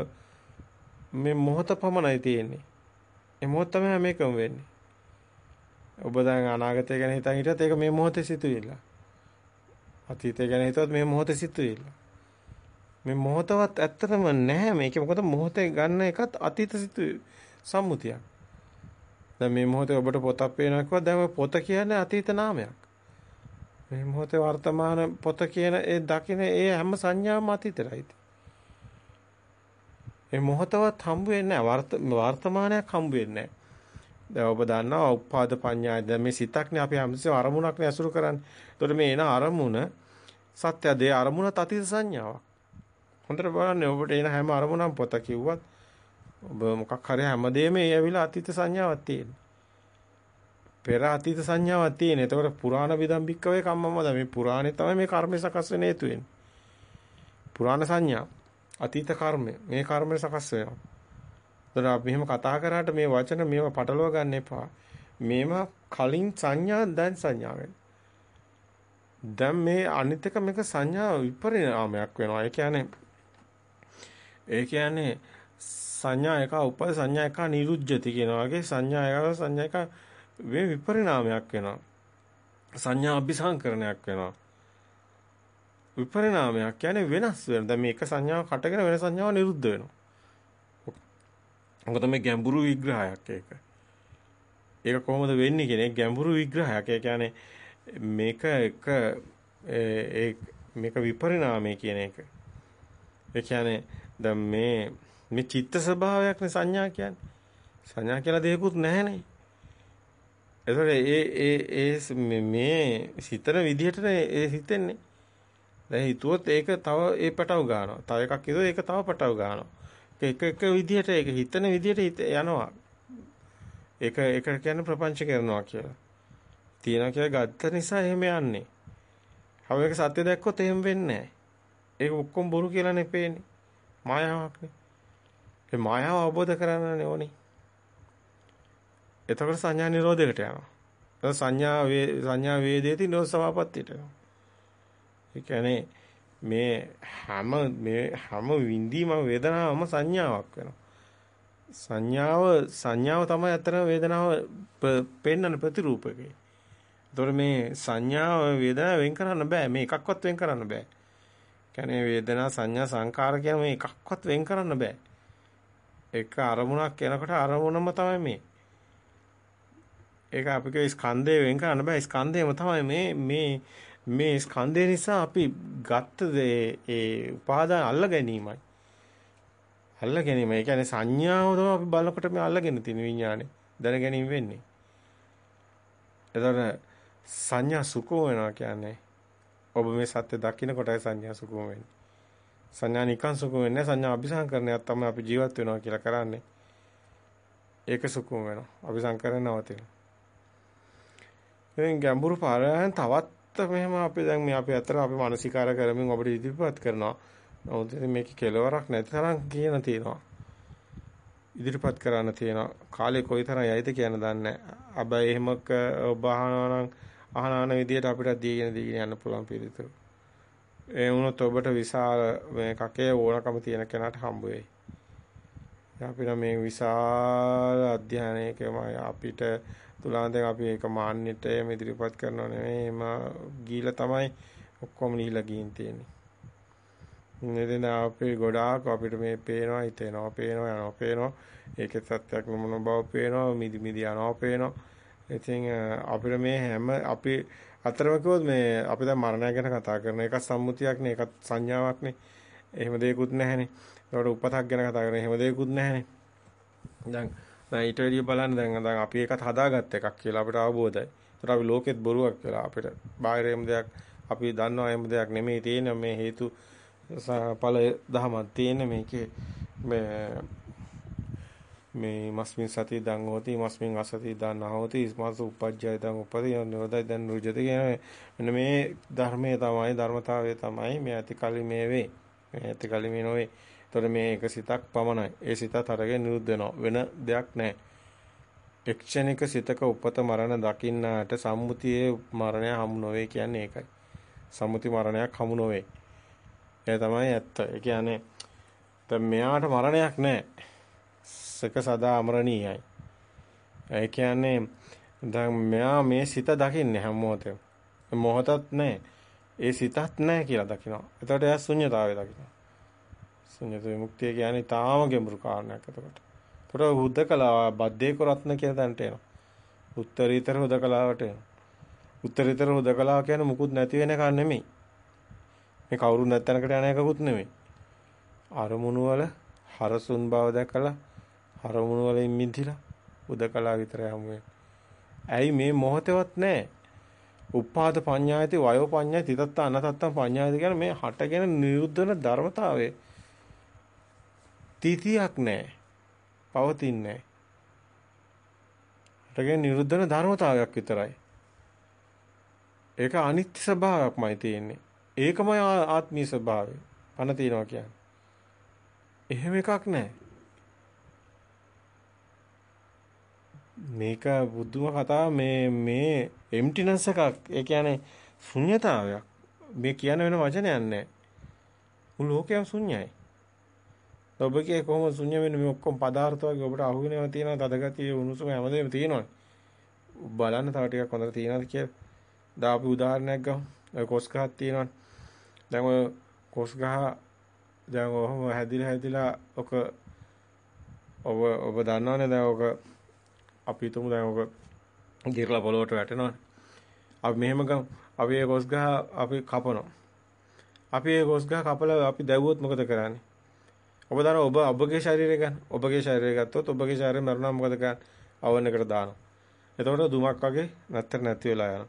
මේ මොහොත පමණයි තියෙන්නේ. ඒ මොහොත තමයි හැම එකම වෙන්නේ. ඔබ දැන් අනාගතය ගැන හිතන් හිටියත් ඒක මේ මොහොතේ සිතුවිල්ල. අතීතය ගැන හිතුවත් මේ මොහොතේ සිතුවිල්ල. මේ මොහොතවත් ඇත්තටම නැහැ මේක. මොකද මොහොතේ ගන්න එකත් අතීත සිතු සම්මුතියක්. දැන් මේ මොහොතේ ඔබට පොතක් පේනවා කිව්වා දැන් පොත කියන්නේ අතීත නාමයක්. මේ මොහොතේ වර්තමාන පොත කියන ඒ දකින ඒ හැම සංඥාවම අතීතයයි. මේ මොහොතවත් හම්බ වෙන්නේ නැහැ. වර්තමානයක් හම්බ වෙන්නේ නැහැ. දැන් ඔබ දන්නවා උපාද පඤ්ඤාය දැන් මේ සිතක්නේ අපි හැමතිස්සෙම අරමුණක්නේ ඇසුරු කරන්නේ. එතකොට මේ එන අරමුණ සත්‍ය දේ අරමුණ තතිත සංඥාවක්. හොඳට බලන්න ඔබට එන හැම අරමුණක් පොත කිව්වත් ඔබ මොකක් හරි හැමදේම ඒ ඇවිල්ලා අතීත සංඥාවක් තියෙනවා. පෙර අතීත සංඥාවක් තියෙන. එතකොට පුරාණ විදම්බික්කවේ කම්මමද මේ පුරාණේ තමයි මේ කර්ම සකස් වෙන හේතු වෙන්නේ. පුරාණ සංඥා අතීත කර්මය මේ කර්මය සකස් වෙනවා. එතකොට අපි මෙහෙම කතා කරාට මේ වචන මේව පටලවා ගන්න එපා. මේවා කලින් සංඥා දැන් සංඥා දැන් මේ අනිත් එක මේක සංඥා විපරිණාමයක් වෙනවා. ඒ කියන්නේ ඒ කියන්නේ සංඥා එක උපද සංඥා එක නිරුද්ධති කියන වගේ සංඥා එක සංඥා එක මේ විපරිණාමයක් වෙනවා. සංඥා අபிසංකරණයක් වෙනවා. විපරිණාමයක් කියන්නේ වෙනස් වෙන. දැන් මේක සංඥාව කටගෙන වෙන සංඥාව නිරුද්ධ වෙනවා. මොකද මේ ගැඹුරු විග්‍රහයක් ඒක. ඒක කොහොමද වෙන්නේ කියන එක ගැඹුරු විග්‍රහයක්. ඒ කියන්නේ මේක එක ඒ මේක විපරිණාමය කියන එක. ඒ කියන්නේ දැන් මේ මේ චිත්ත ස්වභාවයක්නේ සංඥා කියන්නේ. සංඥා කියලා දෙයක්වත් නැහැනේ. ඒතකොට ඒ ඒ ඒ මේ සිතන විදිහටනේ ඒ හිතෙන්නේ. දැන් හිතුවොත් ඒක තව ඒ පටව ගන්නවා. තව එකක් හිතුවොත් ඒක තව පටව ගන්නවා. එක එක විදිහට ඒක හිතන විදිහට යනවා. ඒක ඒක කියන්නේ ප්‍රපංච කරනවා කියලා. තියනවා කියලා ගත්ත නිසා එහෙම යන්නේ. හැබැයි ඒක සත්‍ය දැක්කොත් එහෙම වෙන්නේ නැහැ. ඒක ඔක්කොම බොරු කියලා නෙපේන්නේ. මායාවක්නේ. ඒ මායාව අවබෝධ කරගන්නනේ ඕනේ. එතකොට සංඥා නිරෝධයකට යනවා. එතකොට සංඥා සංඥා වේදේති නිරෝධ සමාපත්තියට යනවා. ඒ කියන්නේ මේ හැම මේ හැම විඳීම වේදනාවම සංඥාවක් වෙනවා. සංඥාව සංඥාව තමයි අතර වේදනාව පෙන්වන ප්‍රතිරූපකේ. ඒතකොට මේ සංඥාව වේදනාව වෙන් කරන්න බෑ. මේ එකක්වත් වෙන් කරන්න බෑ. කියන්නේ වේදනා සංඥා සංකාර කියන මේ එකක්වත් වෙන් කරන්න බෑ. එක අරමුණක් එනකොට අරමුණම තමයි මේ. ඒක අපිගේ ස්කන්ධය වෙන් කරන්න බෑ. ස්කන්ධයම තමයි මේ මේ මේ ස්කන්ධය නිසා අපි ගත්ත ඒ උපාදාන අල්ල ගැනීමයි. අල්ල ගැනීම. ඒ කියන්නේ සංඥාව තමයි අපි බලනකොට මේ අල්ලගෙන තියෙන විඥානේ. දැන ගැනීම වෙන්නේ. එතකොට සංඥා සුඛෝ වෙනවා කියන්නේ ඔබ මේ සත්‍ය දකින්න කොටයි සංඥා සුඛෝ වෙන්නේ. සංඥා නිකන් සුඛෝ වෙන්නේ සංඥා අபிසංකරණයක් තමයි අපි ජීවත් වෙනවා කියලා කරන්නේ. ඒක සුඛෝ වෙනවා. අபிසංකරණය නවතිනවා. එතෙන් ගැඹුරු පාරයන් තවත් මෙහෙම අපි දැන් මේ අපි අතර අපි මානසිකාර කරමින් ඔබට ඉදිරිපත් කරනවා. නමුත් මේකේ කෙලවරක් නැති තරම් කියන තියෙනවා. ඉදිරිපත් කරන්න තියෙනවා. කාලේ කොයිතරම් යයිද කියන දන්නේ නැහැ. එහෙමක ඔබ අහනවා නම් අහනාන විදියට අපිට දීගෙන දීගෙන යන්න පුළුවන් පිළිතුරු. ඒ වුණොත් ඔබට විශාල මේ කකේ ඕනකම තියෙන කෙනාට හම්බ වෙයි. අපිට මේ විශාල අධ්‍යයනයකම අපිට තුලාන්තෙන් අපි ඒක මාන්නෙට ඉදිරිපත් කරනව නෙමෙයි එම ගීලා තමයි ඔක්කොම නිහිලා ගින් තියෙන්නේ. මෙතන අපේ ගොඩාක් අපිට මේ පේනවා හිතෙනවා පේනවා යනවා පේනවා ඒකේ සත්‍යක් මොන බව පේනවා මිදි මිදි යනවා පේනවා. ඉතින් අපිට මේ හැම අපි අතරම කිව්වොත් මේ අපි දැන් මරණය ගැන කතා කරන එක සම්මුතියක්නේ ඒකත් සංඥාවක්නේ. එහෙම දෙයක්වත් නැහැනේ. ඒකට උපතක් ගැන කතා කරන එහෙම දෙයක්වත් නැහැනේ. දැන් දැන් ඊට වැඩිය බලන්න දැන් දැන් අපි ඒකත් හදාගත්ත එකක් කියලා අපිට අවබෝධයි. ඒතර අපි ලෝකෙත් බොරුවක් කියලා අපිට බාහිරම දෙයක් අපි දන්නවා එහෙම දෙයක් නෙමෙයි තියෙන්නේ. මේ හේතු ඵල දහමක් තියෙන්නේ මේකේ. මේ මේ මස්මින් සති දන් හෝති මස්මින් අසති දන් හෝති ස්මස් උපජ්ජය දන් උපදී නිරෝධය දන් රුජති කියන මෙන්න මේ ධර්මයේ තමයි ධර්මතාවය තමයි මේ ඇති කලි මේ වේ. මේ ඇති කලි මේ නොවේ. එතකොට මේ එක සිතක් පමණයි ඒ සිතත් අරගෙන නිරුද්ධ වෙනවා වෙන දෙයක් නැහැ එක්ෂණික සිතක උපත මරණ දකින්නාට සම්මුතියේ මරණය හමු නොවේ කියන්නේ ඒකයි සම්මුති මරණයක් හමු නොවේ ඒ තමයි ඇත්ත ඒ කියන්නේ දැන් මෙයාට මරණයක් නැහැ සක සදා අමරණීයයි. ඒ කියන්නේ දැන් මෙයා මේ සිත දකින්නේ හැම මොහොතේම. මොහොතත් නැහැ. ඒ සිතත් නැහැ කියලා දකිනවා. එතකොට එයා ශුන්‍යතාවය දකිනවා. ශුන්‍යත විමුක්තිය කියන්නේ තාම ගැඹුරු කාරණයක් එතකොට. ඒතකොට හුද්දකලා බද්දේ කරත්න කියලා තැනට එනවා. උත්තරීතර හුදකලාවට එනවා. උත්තරීතර හුදකලාව කියන්නේ මුකුත් නැති වෙන එකක් නෙමෙයි. මේ කවුරු නැත්තනකට යන එකකුත් නෙමෙයි. අරමුණු වල හරසුන් බව දැකලා අරමුණු වලින් මිදිලා උදකලා විතරයි හමු ඇයි මේ මොහොතේවත් නැහැ. උපාද පඤ්ඤායති වයෝ පඤ්ඤාය තිතත්ත අනතත්තම් පඤ්ඤායති කියන මේ හටගෙන නිරුද්ධන ධර්මතාවය තීතියක් නැහැ. පවතින්නේ නැහැ. හටගෙන නිරුද්ධන ධර්මතාවයක් විතරයි. ඒක අනිත්‍ය ස්වභාවයක්මයි තියෙන්නේ. ඒකමයි ආත්මීය ස්වභාවය. පණ තියනවා කියන්නේ. එහෙම එකක් නැහැ. මේක බුදුම කතාව මේ මේ එම්ටිනස් එකක් ඒ කියන්නේ ශුන්්‍යතාවයක් මේ කියන වෙන වචනයක් නැහැ මුළු ලෝකයම ශුන්‍යයි ඔබගේ කොහොම ශුන්‍ය වෙන්නේ මේ ඔක්කොම පදාර්ථ වගේ ඔබට අහුවෙනව තියෙනවා තදගතිය උණුසුම හැමදේම තියෙනවා බලන්න තව ටිකක් හොඳට තියෙනවද කියලා දාපු උදාහරණයක් ගමු ඔය කොස් ගහක් තියෙනවා දැන් ඔය කොස් ගහ දැන් ඔහොම හැදිලා හැදිලා ඔක ඔබ ඔබ දන්නවනේ දැන් ඔක අපි හිතමු දැන් ඔක ගිරලා පොළොවට වැටෙනවනේ. අපි මෙහෙම ගමු. අපි ඒ ගොස් ගහ අපි කපනවා. අපි ඒ ගොස් ගහ කපලා අපි දැවුවොත් මොකද කරන්නේ? ඔබ දන්න ඔබ ඔබගේ ශරීරය ගන්න. ඔබගේ ශරීරය ගත්තොත් ඔබගේ ශරීරය මරුණා මොකද කරන්නේ? අවන් එකට දානවා. එතකොට දුමක් වගේ නැත්තර නැති වෙලා යනවා.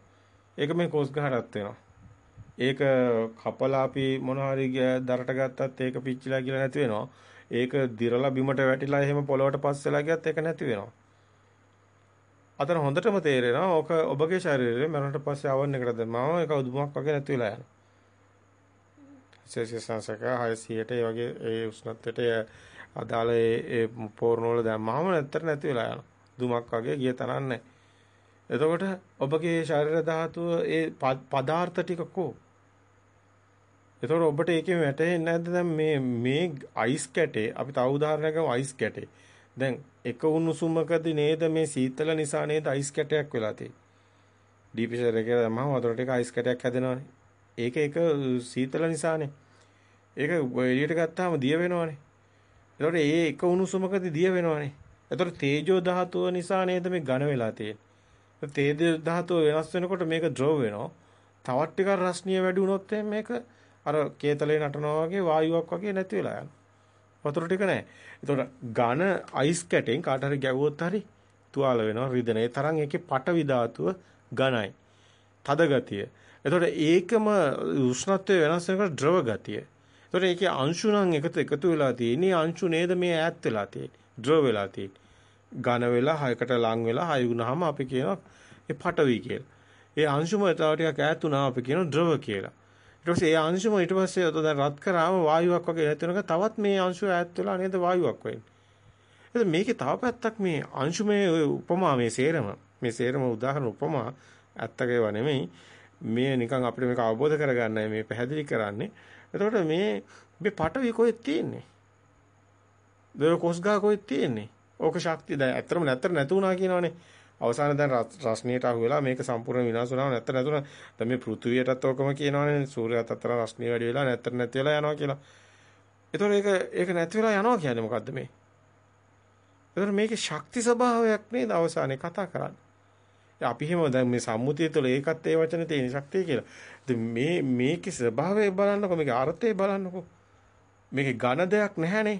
ඒක මේ කොස් ගහටත් වෙනවා. ඒක කපලා අපි මොන හරි දරට ගත්තත් ඒක පිච්චිලා කියලා නැති වෙනවා. ඒක දිරලා බිමට වැටිලා එහෙම පොළොවට පස් වෙලා ගියත් ඒක නැති වෙනවා. අතන හොඳටම තේරෙනවා ඕක ඔබගේ ශරීරය මරණට පස්සේ ආවන් එකට දැම්මම ඒක උදුමක් වගේ නැති වෙලා යනවා. සෙල්සියස් සංසක 600ට ඒ වගේ ඒ උෂ්ණත්වයට අදාළ ඒ පෝරණ වල දැම්මම නැත්තර නැති වෙලා යනවා. දුමක් වගේ ගිය තරම් නැහැ. එතකොට ඔබගේ ශරීර ධාතුව ඒ පදාර්ථ ටික කො එතකොට ඔබට ඒකෙන් වැටහෙන්නේ නැද්ද දැන් මේ මේ අයිස් කැටේ අපි තව උදාහරණයක් ගමු අයිස් කැටේ දැන් එක උණුසුමකදී නේද මේ සීතල නිසා නේද අයිස් කැටයක් වෙලා තියෙන්නේ. ඩීප්‍රෙෂර් එකේ දැම්මම වතුර ටික අයිස් කැටයක් හැදෙනවානේ. ඒක එක සීතල නිසානේ. ඒක එළියට ගත්තාම දිය වෙනවානේ. ඒතකොට ඒ එක උණුසුමකදී දිය වෙනවානේ. ඒතකොට තේජෝ ධාතුව නිසා නේද මේ ඝන වෙලා තියෙන්නේ. තේජෝ ධාතුව වෙනස් වෙනකොට මේක ද්‍රව වෙනවා. තවත් ටිකක් රස්නිය වැඩි වුණොත් මේක අර කේතලේ නටනවා වගේ වායුවක් වගේ නැති වෙලා යනවා. වතුර ටික නැහැ. එතකොට ඝන අයිස් කැටෙන් කාට හරි ගැවුවොත් හරි තුවාල වෙනවා රිදෙන. ඒ තරම් ඒකේ පටවි ධාතුව ඝනයි. තද ගතිය. එතකොට ඒකම උෂ්ණත්වය වෙනස් වෙනකොට ද්‍රව ගතිය. එතකොට ඒකේ අංශු නම් එකතු එකතු වෙලා තියෙන්නේ අංශු නේද මේ ඈත් වෙලා තියෙන්නේ. ද්‍රව වෙලා තියෙන්නේ. ඝන වෙලා හයකට ලං වෙලා හය වුණාම අපි කියනවා ඒ පටවි කියලා. ඒ අංශුම තව ටිකක් ඈත් වුණාම අපි කියනවා ද්‍රව කියලා. ඊට පස්සේ ඒ අංශුම ඊට පස්සේ දැන් රත් කරාම වායුවක් වගේ නැති වෙනක තවත් මේ අංශුව ඈත් වෙලා නේද වායුවක් වෙන්නේ. එතකොට මේකේ තව පැත්තක් මේ අංශුමේ උපමා මේ සේරම මේ සේරම උදාහරණ උපමා ඇත්තක ඒවා නෙමෙයි. මේ නිකන් අපිට මේක අවබෝධ කරගන්නයි මේ පැහැදිලි කරන්නේ. එතකොට මේ මේ පටවි කොහෙද තියෙන්නේ? දර කොස්ගා කොහෙද තියෙන්නේ? ඕක ශක්තිය දැන් ඇත්තම නැත්තර නැතුණා කියනවනේ. අවසාන දැන් රශ්මියට අහු වෙලා මේක සම්පූර්ණ විනාශ වුණාම නැත්තර නැතුණ දැන් මේ පෘථුවියටත් ඕකම කියනවනේ සූර්යයාත් අතර රශ්මිය වැඩි වෙලා නැත්තර නැති වෙලා යනවා කියලා. ඒතකොට ඒක ඒක නැති වෙලා යනවා කියන්නේ මොකද්ද මේ? ඒතකොට මේකේ ශක්ති ස්වභාවයක් නේද අවසානයේ කතා කරන්නේ. අපි හිම දැන් මේ සම්මුතිය තුළ ඒකත් ඒ වචනේ තියෙන ශක්තිය කියලා. ඉතින් මේ මේකේ ස්වභාවය බලන්නකො මේකේ අර්ථය බලන්නකො. මේකේ ඝන දෙයක් නැහැනේ.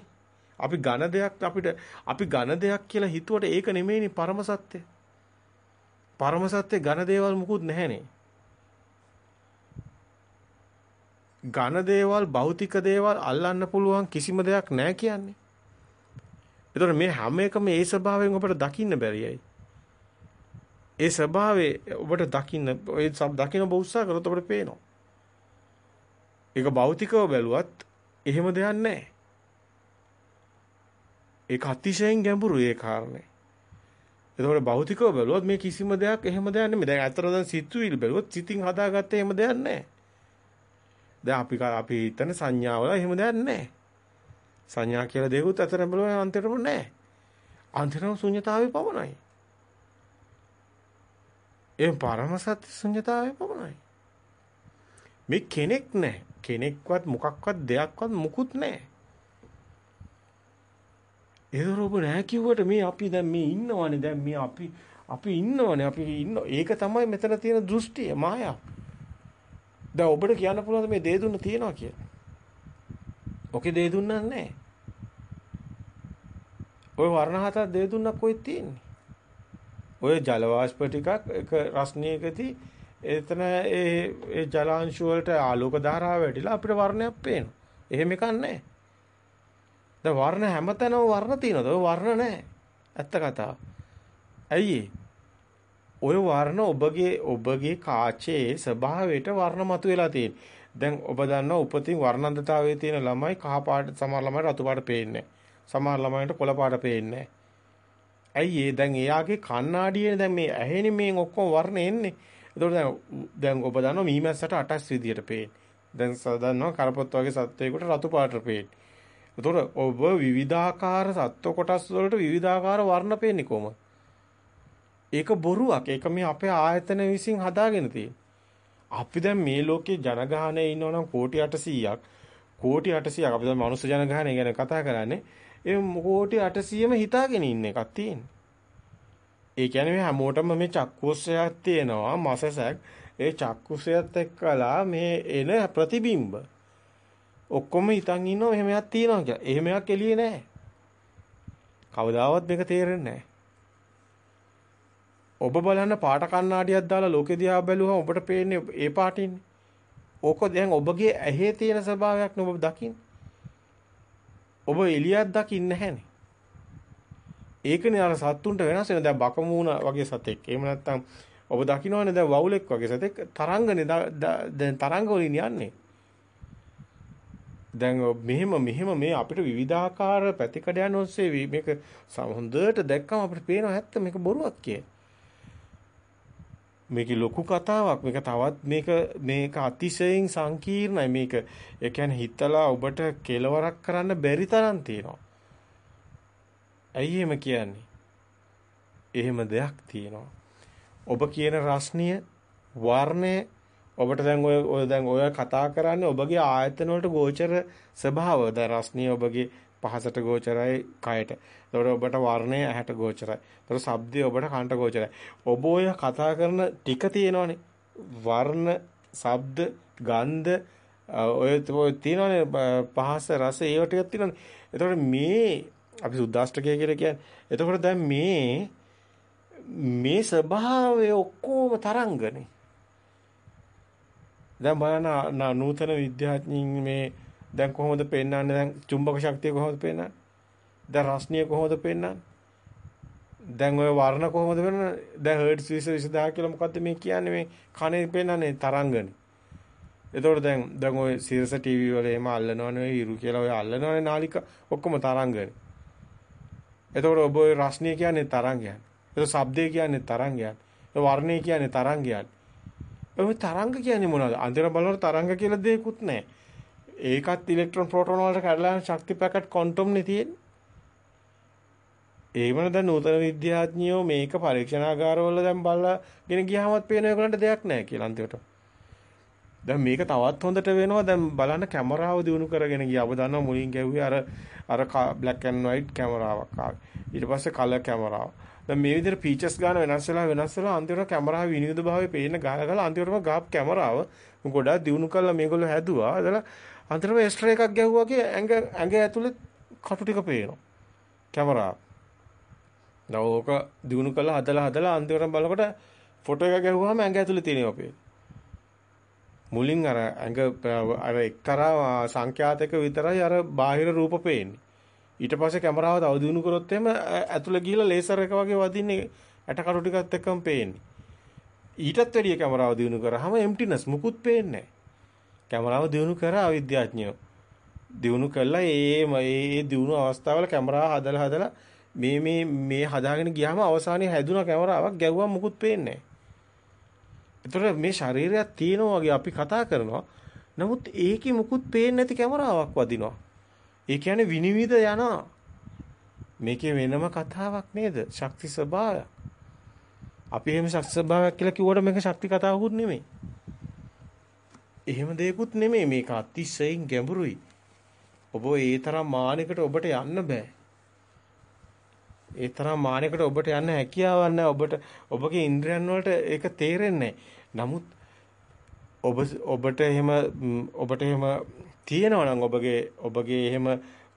අපි ඝන දෙයක් අපිට අපි ඝන දෙයක් කියලා හිතුවට ඒක නෙමෙයිනේ පරම සත්‍ය. පරම සත්‍ය ඝන දේවල් මුකුත් නැහැනේ. ඝන දේවල් භෞතික දේවල් අල්ලන්න පුළුවන් කිසිම දෙයක් නැහැ කියන්නේ. එතකොට මේ හැම එකම ඒ ස්වභාවයෙන් ඔබට දකින්න බැරියයි. ඒ ස්වභාවය ඔබට දකින්න ඒ දකින්න ඔබ උත්සාහ කරොත් ඔබට පේනවා. ඒක භෞතිකව බැලුවත් එහෙම දෙයක් නැහැ. ඒක අතිශයින් ගැඹුරු ඒ කාරණේ. එතකොට භෞතිකව බැලුවොත් මේ කිසිම දෙයක් එහෙම දෙයක් නෙමෙයි. දැන් අතර දැන් සිතුවිලි බැලුවොත් සිතින් හදාගත්තේ එහෙම දෙයක් නැහැ. දැන් අපි අපි හිතන සංඥාවල එහෙම දෙයක් නැහැ. සංඥා කියලා දෙයක්වත් අතර බැලුවා අන්තිමටම නැහැ. අන්තිමටම ශුන්‍යතාවය පමණයි. ඒ පරම සත්‍ය ශුන්‍යතාවය පමණයි. මේ කෙනෙක් නැහැ. කෙනෙක්වත් මොකක්වත් දෙයක්වත් මුකුත් නැහැ. ඒතර ඔබ නෑ කිව්වට මේ අපි දැන් මේ ඉන්නවනේ දැන් මේ අපි අපි ඉන්නවනේ අපි ඉන්න ඒක තමයි මෙතන තියෙන දෘෂ්ටිය මායාව. දැන් ඔබට කියන්න පුළුවන් මේ දේ දුන්න තියනවා කියලා. ඔකේ දේ දුන්නක් නැහැ. ඔය වර්ණ හතක් දේ දුන්නක් කොහෙද තියෙන්නේ? ඔය ජල වාෂ්ප ටිකක් එක රස්නියකදී එතන ඒ ඒ ජලාංශු වලට ආලෝක ධාරාව වැටිලා අපිට වර්ණයක් පේනවා. එහෙම එකක් නැහැ. දැන් වර්ණ හැමතැනම වර්ණ තියෙනවද? ඔය වර්ණ නැහැ. ඇත්ත කතාව. ඇයි ඔය වර්ණ ඔබගේ ඔබගේ කාචේ ස්වභාවයට වර්ණ මතුවලා තියෙන්නේ. දැන් ඔබ දන්නවා උපතින් වර්ණන්දතාවයේ තියෙන ළමයි කහ පාට සමහර ළමයි රතු පාට පේන්නේ සමහර ළමයින්ට කොළ පාට පේන්නේ ඇයි ඒ දැන් එයාගේ කණ්ණාඩියේ දැන් මේ ඇහෙනේ මේ ඔක්කොම වර්ණ එන්නේ. එතකොට දැන් දැන් ඔබ දන්නවා මීමැස්සට අටස් විදියට පේන්නේ. දැන් සදන්නවා කරපොත් වගේ සත්වයකට රතු පාට පේන්නේ. එතකොට ඔබ විවිධාකාර සත්ව කොටස් වලට විවිධාකාර වර්ණ පේන්නේ කොහොමද? ඒක බොරුවක්. ඒක මේ අපේ ආයතන විසින් හදාගෙන තියෙන. අපි දැන් මේ ලෝකේ ජනගහනයේ ඉන්නවනම් කෝටි 800ක් කෝටි 800ක් අපි දැන් මනුස්ස ජනගහනය ගැන කතා කරන්නේ. ඒ කෝටි 800ම හිතාගෙන ඉන්න එකක් තියෙන්නේ. ඒ කියන්නේ මේ හැමෝටම මේ චක්කුස්සයක් තියෙනවා මසසක්. ඒ චක්කුසයත් එක්කලා මේ එන ප්‍රතිබිම්බ ඔක්කොම හිතන් ඉන්නවා එහෙම එකක් තියෙනවා කියලා. එහෙම එකක් එළියේ නැහැ. කවදාවත් මේක තේරෙන්නේ නැහැ. ඔබ බලන්න පාට කණ්ණාඩියක් දාලා ලෝකෙ දිහා බැලුවම ඔබට පේන්නේ ඒ පාටින්නේ. ඕක දැන් ඔබගේ ඇහි තියෙන ස්වභාවයක් නේ ඔබ දකින්නේ. ඔබ එළියක් දකින්නේ නැහැනේ. ඒකනේ අර සත්තුන්ට වෙනස් වෙන දැන් බකමූණ වගේ සතෙක්. එහෙම නැත්නම් ඔබ දකින්නවනේ දැන් වවුලෙක් වගේ සතෙක් තරංගනේ දැන් තරංග වලින් යන්නේ. දැන් මෙහෙම මෙහෙම මේ අපිට විවිධාකාර පැතිකඩයන් ඔස්සේ මේක හොඳට දැක්කම අපිට පේනවා ඇත්ත මේක බොරුවක් කියලා. මේක ලොකු කතාවක් මේක තවත් මේක මේක අතිශයින් සංකීර්ණයි මේක ඒ කියන්නේ හිතලා ඔබට කෙලවරක් කරන්න බැරි තරම් තියෙනවා. ඇයි එහෙම කියන්නේ? එහෙම දෙයක් තියෙනවා. ඔබ කියන රස්නිය වර්ණය ඔබට දැන් ඔය ඔය දැන් ඔය කතා කරන්නේ ඔබගේ ආයතන වලට ගෝචර ස්වභාව. දැන් රස්නිය ඔබගේ පහසට ගෝචරයි කයට. එතකොට ඔබට වර්ණය ඇහැට ගෝචරයි. එතකොට ශබ්දය ඔබට කනට ගෝචරයි. ඔබ ඔය කතා කරන ටික තියෙනවනේ. වර්ණ, ශබ්ද, ගන්ධ ඔය තියෙනවනේ පහස රස ඒව ටිකක් තියෙනවනේ. එතකොට මේ අපි සුද්දාෂ්ටකය කියලා කියන්නේ. එතකොට දැන් මේ මේ ස්වභාවය ඔක්කොම තරංගනේ. දැන් බලන්න නූතන විද්‍යාඥයින් මේ දැන් කොහොමද පෙන්වන්නේ දැන් චුම්බක ශක්තිය කොහොමද පෙන්වන්නේ දැන් රස්නිය කොහොමද පෙන්වන්නේ දැන් ඔය වර්ණ කොහොමද වෙනන්නේ දැන් හර්ට්ස් 20 20000 කියලා මොකද්ද මේ කියන්නේ? මේ කනේ පෙන්වන්නේ තරංගනේ. එතකොට දැන් දැන් ඔය සිරස ටීවී වල එහෙම අල්ලනවනේ හිරු කියලා ඔය අල්ලනවනේ නාලික. ඔක්කොම තරංගනේ. එතකොට ඔබ ඔය රස්නිය කියන්නේ තරංගයන් එතකොට ශබ්දය කියන්නේ තරංගයන් වර්ණය කියන්නේ තරංගයන් ඔය තරංග කියන්නේ මොනවද? අන්තිම බලනකොට තරංග කියලා දෙයක්වත් නැහැ. ඒකත් ඉලෙක්ට්‍රෝන ප්‍රෝටෝන වලට කඩලා ශක්ති පැකට් ක්වොන්ටම් නේ තියෙන්නේ. ඒවන දැන් නූතන විද්‍යාඥයෝ මේක පරීක්ෂණාගාරවල දැන් බලලාගෙන ගියාමත් පේන ඒගොල්ලන්ට දෙයක් නැහැ කියලා අන්තිමට. දැන් මේක තවත් හොඳට වෙනවා දැන් බලන්න කැමරාව දිනු කරගෙන ගියා. ඔබ දන්නවා මුලින් ගැව්වේ අර අර බ්ලැක් ඇන්ඩ් වයිට් කැමරාවක් ආවේ. ඊට පස්සේ කලර් කැමරාව. දැන් මේ විදිහට ෆීචර්ස් ගන්න වෙනස් වෙලා වෙනස් වෙලා අන්තිමට කැමරාවේ විනිවිද භාවය පේන ගාලා ගාලා අන්තිමටම ගාප් කැමරාව ගොඩාක් දියුණු කරලා මේගොල්ලෝ හැදුවා. ಅದලා අන්තිමට එක්ස්ට්‍රා එකක් ගැහුවාගේ ඇඟ ඇඟ ඇතුලේ කටු ටික පේනවා. කැමරාව. දැන් ඕක දියුණු කරලා හදලා හදලා අන්තිමට බලනකොට ෆොටෝ එක ගැහුවාම ඇඟ ඇතුලේ තියෙනවා පේන. මුලින් අර ඇඟ අර එක්තරා සංඛ්‍යාතක විතරයි අර බාහිර රූප පේන්නේ. ඊට පස්සේ කැමරාව තව දියුණු කරොත් එහෙම ඇතුළේ ගිහිල්ලා ලේසර් එක වගේ වදින්නේ ඇට කටු ටිකත් එක්කම පේන්නේ. ඊටත් වැඩිය කැමරාව දියුණු කරාම එම්ටිනස් මුකුත් පේන්නේ නැහැ. කැමරාව දියුණු කරා අවිද්‍යාඥයෝ. දියුණු කළා ඒ මේ දියුණු අවස්ථාවල කැමරාව හදලා හදලා මේ මේ මේ හදාගෙන ගියාම අවසානයේ හැදුන කැමරාවක් ගැව්වම මුකුත් පේන්නේ නැහැ. මේ ශරීරයක් තියෙනවා වගේ අපි කතා කරනවා. නමුත් ඒකේ මුකුත් පේන්නේ නැති කැමරාවක් වදිනවා. ඒ කියන්නේ විනිවිද යනවා. මේකේ වෙනම කතාවක් නේද? ශක්ති ස්වභාවයක්. අපි එහෙම ශක්ති ස්වභාවයක් කියලා කිව්වට මේක ශක්ති කතාවකුත් නෙමෙයි. එහෙම දෙයක්ුත් නෙමෙයි මේක අතිශයින් ගැඹුරුයි. ඔබ ඒ තරම් මානයකට ඔබට යන්න බෑ. ඒ තරම් මානයකට ඔබට යන්න හැකියාවක් නැහැ. ඔබට ඔබගේ ඉන්ද්‍රයන් වලට ඒක තේරෙන්නේ නමුත් ඔබ ඔබට එහෙම ඔබට එහෙම තියෙනවා නම් ඔබගේ ඔබගේ එහෙම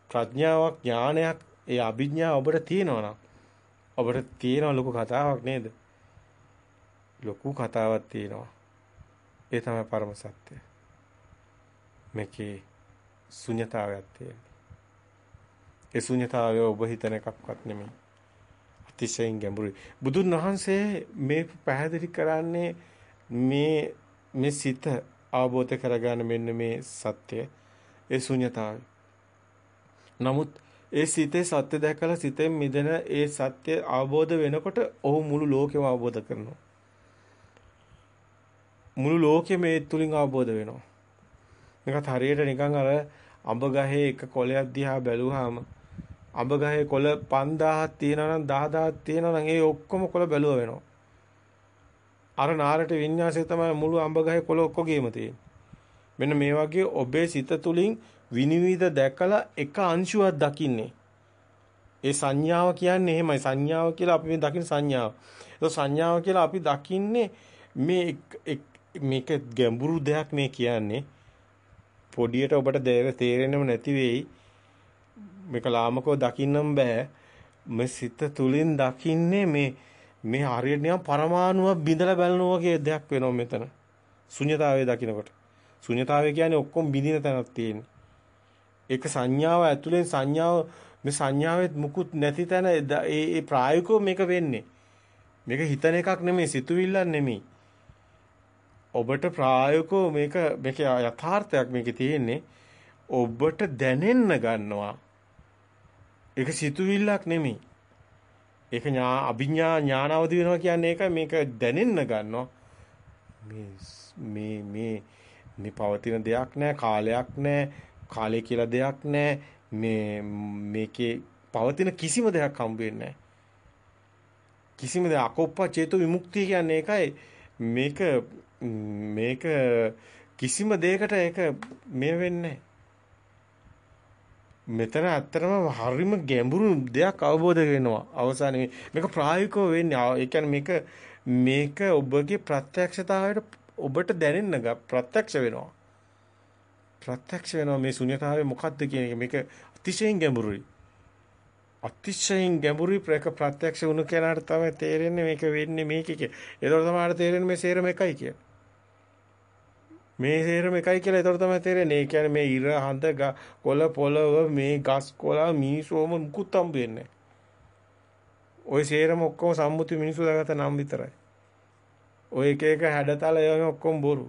ප්‍රඥාවක් ඥානයක් ඒ අභිඥාව ඔබට තියෙනවා නම් ඔබට තියෙන ලොකු කතාවක් නේද? ලොකු කතාවක් තියෙනවා. ඒ තමයි පරම සත්‍ය. මේකේ ශුන්‍යතාවයක් තියෙනවා. ඒ ශුන්‍යතාවය ඔබ හිතන එකක්වත් නෙමෙයි. අතිශයින් ගැඹුරුයි. බුදුන් වහන්සේ මේ පැහැදිලි කරන්නේ මේ මේ සිත අවබෝධ කරගන්න මෙන්න මේ සත්‍ය ඒ ශුන්‍යතාවය. නමුත් ඒ සිතේ සත්‍ය දැකලා සිතෙන් මිදෙන ඒ සත්‍ය අවබෝධ වෙනකොට ඔහු මුළු ලෝකෙම අවබෝධ කරනවා. මුළු ලෝකෙම ඒ තුලින් අවබෝධ වෙනවා. මේකත් හරියට නිකන් අර අඹ ගහේ එක කොළයක් දිහා බැලුවාම අඹ ගහේ කොළ 5000ක් තියෙනවා නම් 10000ක් තියෙනවා නම් ඒ ඔක්කොම කොළ බැලුව වෙනවා. අර නාරට විඤ්ඤාසය තමයි මුළු අඹ ගහේ කොළ ඔක්කොගේම තියෙන්නේ. මෙන්න මේ වගේ ඔබේ සිත තුලින් විනිවිද දැකලා එක අංශුවක් දකින්නේ. ඒ සංඥාව කියන්නේ එහෙමයි සංඥාව කියලා අපි මේ දකින සංඥාව. ඒ සංඥාව කියලා අපි දකින්නේ මේ මේක ගැඹුරු දෙයක් මේ කියන්නේ. පොඩියට ඔබට තේරෙන්නම නැති වෙයි. මේක ලාමකව දකින්නම් බෑ. මේ සිත තුලින් දකින්නේ මේ මේ හරියට නිකන් පරමාණුවක් බිඳලා බලනවා වගේ දෙයක් වෙනවා මෙතන. ශුන්‍යතාවය දකිනකොට. ශුන්‍යතාවය කියන්නේ ඔක්කොම බිඳින තැනක් තියෙන්නේ. ඒක සංඥාව ඇතුලෙන් සංඥාව මේ සංඥාවෙත් මුකුත් නැති තැන ඒ ඒ ප්‍රායෝගිකව මේක වෙන්නේ. මේක හිතන එකක් නෙමෙයි සිතුවිල්ලක් නෙමෙයි. ඔබට ප්‍රායෝගිකව මේක මේක යථාර්ථයක් මේකේ තියෙන්නේ. ඔබට දැනෙන්න ගන්නවා. ඒක සිතුවිල්ලක් නෙමෙයි. ඒක ඥා අභිඥා ඥානවදි වෙනවා කියන්නේ ඒක මේක දැනෙන්න ගන්නවා. මේ මේ මේ මේ පවතින දෙයක් නෑ කාලයක් නෑ කාලය කියලා දෙයක් නෑ. මේ මේකේ පවතින කිසිම දෙයක් හම්බ වෙන්නේ කිසිම දෙයක් අකෝප්ප චේතු විමුක්තිය කියන්නේ ඒකයි. මේක මේක කිසිම දෙයකට ඒක මේ වෙන්නේ මෙතන ඇත්තටම හරිම ගැඹුරු දෙයක් අවබෝධ වෙනවා. අවසානයේ මේක ප්‍රායෝගිකව වෙන්නේ. ඒ කියන්නේ මේක මේක ඔබගේ ප්‍රත්‍යක්ෂතාවයට ඔබට දැනෙන්න ප්‍රත්‍යක්ෂ වෙනවා. ප්‍රත්‍යක්ෂ වෙනවා මේ ශුන්‍යතාවය මොකක්ද කියන එක. මේක අතිශයින් ගැඹුරුයි. අතිශයින් ගැඹුරුයි ප්‍රේක ප්‍රත්‍යක්ෂ වුණු කෙනාට තමයි තේරෙන්නේ මේක වෙන්නේ මේකේ ඒතකොට තමයි තේරෙන්නේ මේ සේරම එකයි කියලා. මේ හේරම එකයි කියලා ඒතර තමයි තේරෙන්නේ. ඒ කියන්නේ මේ ඉර හඳ කොළ පොළව මේ ගස් කොළ මිනිසෝම මුකුත් හම්බ වෙන්නේ ওই සේරම ඔක්කොම සම්මුති මිනිස්සු දාගත්ත නම් විතරයි. ඔය එක එක හැඩතල ඒවා ඔක්කොම බොරු.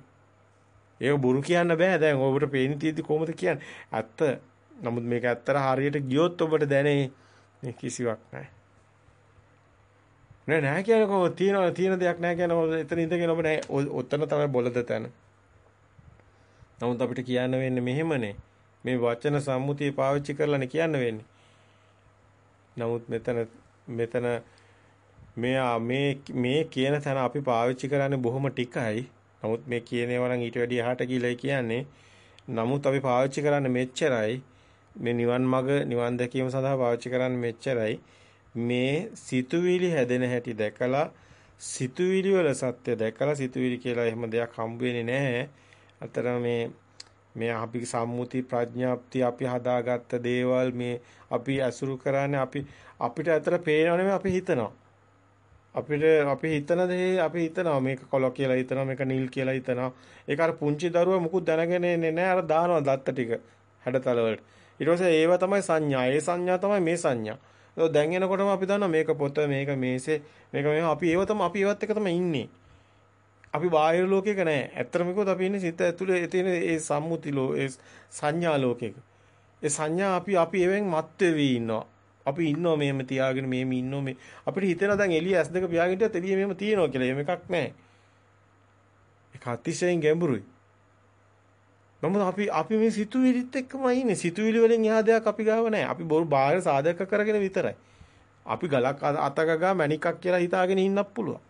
ඒක බොරු කියන්න බෑ. දැන් ඔබට පේන තියෙදි කොහොමද කියන්නේ? ඇත්ත. නමුත් මේක ඇත්තට හරියට ගියොත් ඔබට දැනේ මේ කිසිවක් නැහැ. නෑ නෑ කියන්නේ කොහොමද තියෙන තියෙන දෙයක් නෑ කියන එතන ඉඳගෙන ඔබ නෑ ඔතන තමයි බොලද තැන. නමුත් අපිට කියන්න වෙන්නේ මෙහෙමනේ. මේ වචන සම්මුතිය පාවිච්චි කරලානේ කියන්න වෙන්නේ. නමුත් මෙතන මෙතන මෙයා මේ මේ කියන තැන අපි පාවිච්චි කරන්නේ බොහොම ටිකයි. නමුත් මේ කියන ඒවා නම් ඊට වැඩිය එහාට ගිහලා කියන්නේ. නමුත් අපි පාවිච්චි කරන්නේ මෙච්චරයි. මේ නිවන් මඟ නිවන් දැකීම සඳහා පාවිච්චි කරන්නේ මෙච්චරයි. මේ සිතුවිලි හැදෙන හැටි දැකලා සිතුවිලි වල සත්‍ය දැකලා සිතුවිලි කියලා එහෙම දෙයක් හම්බ වෙන්නේ නැහැ. අතර මේ මේ අපි සම්මුති ප්‍රඥාප්ති අපි හදාගත්ත දේවල් මේ අපි ඇසුරු කරන්නේ අපි අපිට ඇතර පේනව නෙමෙයි අපි හිතනවා. අපිට අපි හිතන දේ අපි හිතනවා මේක කොළ කියලා හිතනවා මේක නිල් කියලා හිතනවා. ඒක අර පුංචි දරුවා මුකුත් දැනගෙන ඉන්නේ නැහැ අර දානවා දත්ත ටික හැඩතල වලට. ඊට පස්සේ ඒව තමයි සංඥා. ඒ සංඥා තමයි මේ සංඥා. ඒක දැන් එනකොටම අපි දන්නවා මේක පොත, මේක මේසේ, මේක මේවා අපි ඒව තමයි අපි ඒවත් එක තමයි ඉන්නේ. අපි බාහිර ලෝකයක නෑ. ඇත්තටම කිව්වොත් අපි ඉන්නේ සිත ඇතුලේ තියෙන ඒ සම්මුති ලෝ ඒ සංඥා ලෝකයක. ඒ සංඥා අපි අපි එවෙන් මත් වෙවි ඉන්නවා. අපි ඉන්නවා මෙහෙම තියාගෙන මෙහෙම ඉන්නවා මේ අපිට හිතෙනවා දැන් එළිය S2 පියාගෙන ඉතියත් එළිය මෙහෙම තියෙනවා කියලා. එහෙම එකක් නෑ. ඒක අතිශයින් ගැඹුරුයි. නමුත් අපි අපි මේ සිතුවිලිත් එක්කම ඉන්නේ. සිතුවිලි වලින් එහා දෙයක් අපි ගාව නැහැ. අපි බොරු බාහිර සාධක කරගෙන විතරයි. අපි ගලක් අතක ගා මණිකක් කියලා හිතාගෙන ඉන්නත් පුළුවන්.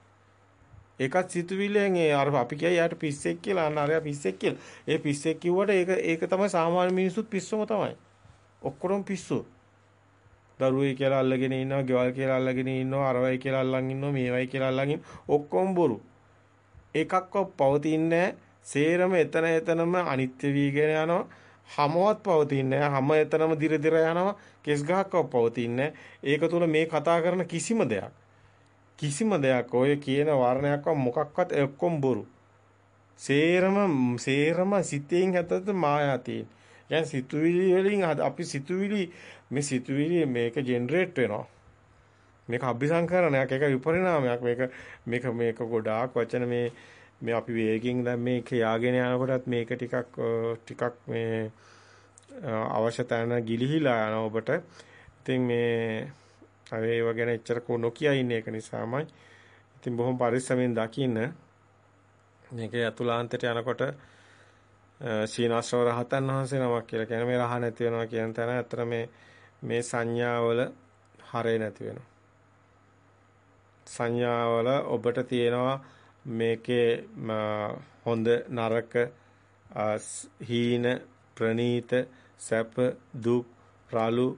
ඒකත් සිතුවිල්ලෙන් ඒ අර අපි කියයි යාට පිස්සෙක් කියලා අන්න අරයා පිස්සෙක් කියලා. ඒ පිස්සෙක් කිව්වට ඒක ඒක තමයි සාමාන්‍ය මිනිස්සුත් පිස්සම තමයි. ඔක්කොම පිස්සු. දරුවයි කියලා අල්ලගෙන ඉන්නවා, ගෙවල් කියලා අල්ලගෙන ඉන්නවා, අරවයි කියලා අල්ලන් ඉන්නවා, මේවයි කියලා අල්ලන් ඔක්කොම බොරු. එකක්වත් පවතින්නේ නැහැ. සේරම එතන එතනම අනිත්‍ය වීගෙන යනවා. හැමවත් පවතින්නේ නැහැ. හැම එතනම දිර දිර යනවා. කෙස් ගහක්වත් පවතින්නේ ඒක තුල මේ කතා කරන කිසිම දෙයක් කිසිම දෙයක් ඔය කියන වර්ණයක්වත් මොකක්වත් ඔක්කොම බොරු. සේරම සේරම සිතෙන් හැතත මායා තියෙන. يعني සිතුවිලි වලින් අපි සිතුවිලි මේ සිතුවිලි මේක ජෙනරේට් වෙනවා. මේක අභිසංකරණයක් ඒක විපරිණාමයක් මේක මේක මේක ගොඩාක් වචන මේ මේ අපි වේගෙන් දැන් මේක යාගෙන යනකොටත් මේක ටිකක් ටිකක් මේ අවශ්‍ය තැන ගිලිහිලා යන ඔබට. ඉතින් මේ අර ඒව ගැන එච්චර නොකිය ඉන්නේ ඒක නිසාමයි. ඉතින් බොහොම පරිස්සමෙන් දකින්න මේකේ අතුලාන්තයට යනකොට සීනාශ්‍රව රහතන් වහන්සේ නමක් කියලා කියන්නේ මේ රහ නැති වෙනවා කියන තැන ඇත්තට මේ මේ සංඥාවල හරේ නැති වෙනවා. සංඥාවල ඔබට තියෙනවා මේකේ හොඳ නරක හීන ප්‍රනීත සැප දුක් රළු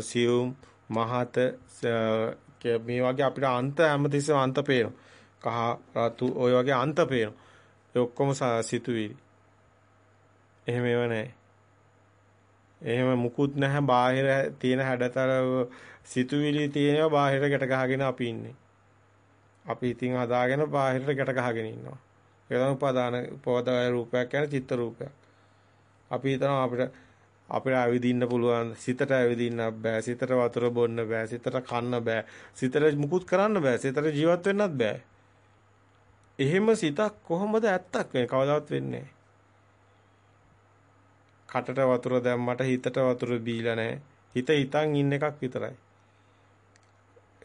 සියුම් මහත මේ වගේ අපිට අන්ත හැමතිස්සෙම අන්ත පේනවා. කහ රතු ওই වගේ අන්ත පේනවා. ඒ ඔක්කොම සිතුවිලි. එහෙම ඒව නැහැ. එහෙම මුකුත් නැහැ බාහිර තියෙන හැඩතල සිතුවිලි තියෙනවා බාහිර ගැට ගහගෙන අපි ඉන්නේ. අපි ඉතින් හදාගෙන බාහිරට ගැට ගහගෙන ඉන්නවා. ඒක තමයි උපාදාන උපෝදාය රූපයක් කියන්නේ චිත්ත රූපයක්. අපි හිතනවා අපිට අපිට ඇවිදින්න පුළුවන් සිතට ඇවිදින්න බෑ සිතට වතුර බොන්න බෑ සිතට කන්න බෑ සිතට මුකුත් කරන්න බෑ සිතට ජීවත් වෙන්නත් බෑ. එහෙම සිතක් කොහොමද ඇත්තක් වෙන්නේ කවදාවත් වෙන්නේ කටට වතුර දැම්මට හිතට වතුර බීලා නැහැ. හිත හිතන් ඉන්න එකක් විතරයි.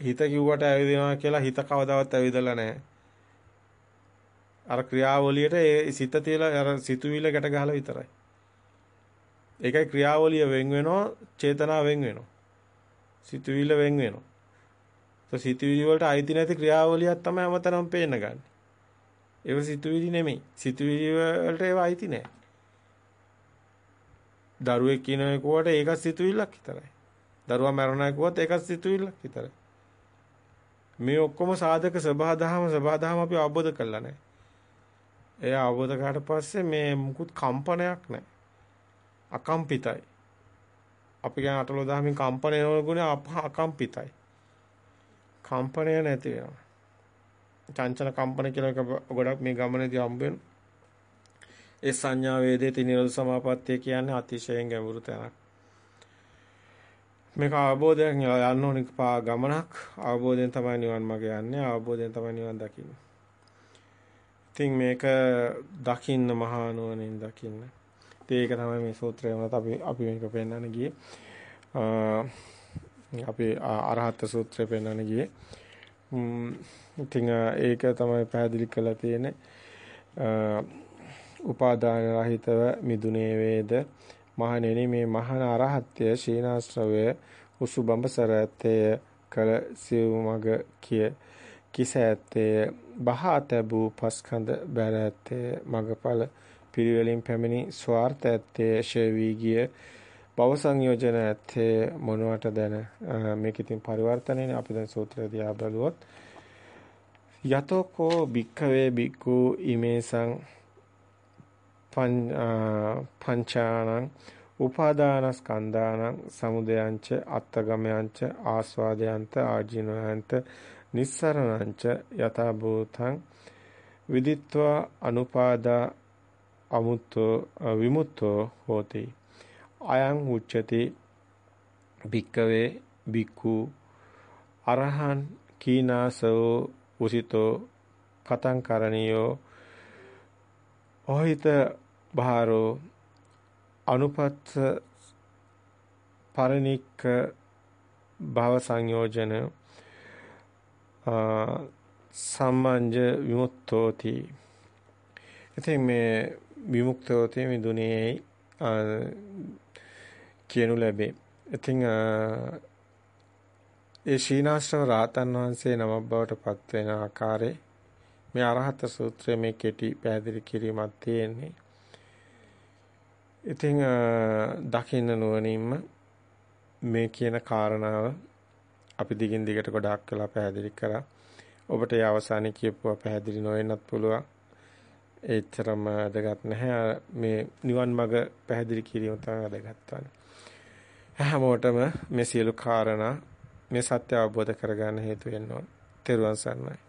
හිත කිව්වට ඇවිදිනවා කියලා හිත කවදාවත් ඇවිදලා නැහැ. අර ක්‍රියාවලියට ඒ සිත තියලා අර සිතුවිල්ල ගැට ගහලා විතරයි. ඒකයි ක්‍රියාවලිය වෙන් වෙනවා චේතනාව වෙන් වෙනවා. සිතුවිල්ල වෙන් වෙනවා. તો සිතුවිලි වලට අයිති නැති ක්‍රියාවලියක් තමයි හැමතැනම පේන්න ගන්න. ඒව සිතුවිලි නෙමෙයි. සිතුවිලි වලට ඒව අයිති නෑ. දරුවෙක් කියනකොට ඒක සිතුවිල්ලක් විතරයි. දරුවා මරණයි කිව්වොත් ඒක සිතුවිල්ලක් විතරයි. මේ ඔක්කොම සාධක සබහාදහම සබහාදහම අපි අවබෝධ කරලා නැහැ. එය අවබෝධ කරාට පස්සේ මේ මුකුත් කම්පනයක් නැහැ. අකම්පිතයි. අපි කියන අටලෝ දහමින් කම්පණය වෙන ගුණ අකම්පිතයි. කම්පණය නැති වෙනවා. චංචල කම්පන කියලා එක ගොඩක් මේ ගමනේදී හම්බ වෙනවා. ඒ සංඥා වේදේ නිරෝධ සමාපත්තිය කියන්නේ අතිශයින් ගැඹුරු තැනක්. මේක අවබෝධයෙන් යන්න ඕන ගමනක් අවබෝධයෙන් තමයි නිවන් මාර්ග යන්නේ අවබෝධයෙන් තමයි නිවන් දකින්නේ. ඉතින් මේක දකින්න මහා නුවණින් දකින්න. ඉතින් ඒක තමයි මේ සූත්‍රය වලත් අපි අපි මේක පෙන්වන්න ගියේ. අපි අරහත් සූත්‍රය පෙන්වන්න ගියේ. ඉතින් ඒක තමයි පැහැදිලි කරලා තියෙන්නේ. උපාදාන රහිතව මිදුනේ වේද මහණෙනි මේ මහාන අරහත්ය ශීනාශ්‍රවය උසුබඹ සරත්තේ කල සිව්මග කිය කිස ඇත්තේ බහා තැබූ පස්කඳ බැර ඇත්තේ මගපල පිරිවලින් පැමිණි ස්වార్థ ඇත්තේ ෂේවි ගිය භව සංයෝජන ඇත්තේ මොනවට දැන? මේක ඉතින් පරිවර්තනයනේ අපි දැන් සූත්‍රය දිහා බලුවොත් යතෝකෝ භික්ඛවේ භික්ඛු ඉමේසං පංචානං උපාදානස්කන්ධානං සමුදයංච අත්තගමයන්ච ආස්වාදයන්ත ආජීනයන්ත නිස්සරණංච යථා භූතං විදිත්වා අනුපාදා අමුත්තෝ විමුක්තෝ හෝති. අයං උච්චති භික්කවේ බික්ඛු අරහං කීනාසෝ උසිතෝ කතං කරණියෝ ඔහිත බාරෝ අනුපත්ත පරිනික්ක භව සංයෝජන සම්මංජ විමුක්තෝති ඉතින් මේ විමුක්තෝති මිදුනේ කියනු ලැබේ. ඉතින් ඒ ශීනාශ්‍රම රාතන් වහන්සේ නමක් බවට පත් වෙන ආකාරයේ මේ අරහත් සූත්‍රයේ මේ කෙටි පැහැදිලි කිරීමක් තියෙන්නේ. ඉතින් දකින්න නුවණින්ම මේ කියන කාරණාව අපි දිගින් දිගට ගොඩාක් කළා පැහැදිලි කරා. ඔබට ඒ අවසානයේ කියපුවා පැහැදිලි නොවෙන්නත් පුළුවන්. ඒතරම් වැදගත් නැහැ. මේ නිවන් මඟ පැහැදිලි කිරීම තමයි වැදගත් වන්නේ. හැමෝටම මේ සියලු කාරණා මේ සත්‍ය අවබෝධ කරගන්න හේතු වෙන්න ඕන. තෙරුවන් සරණයි.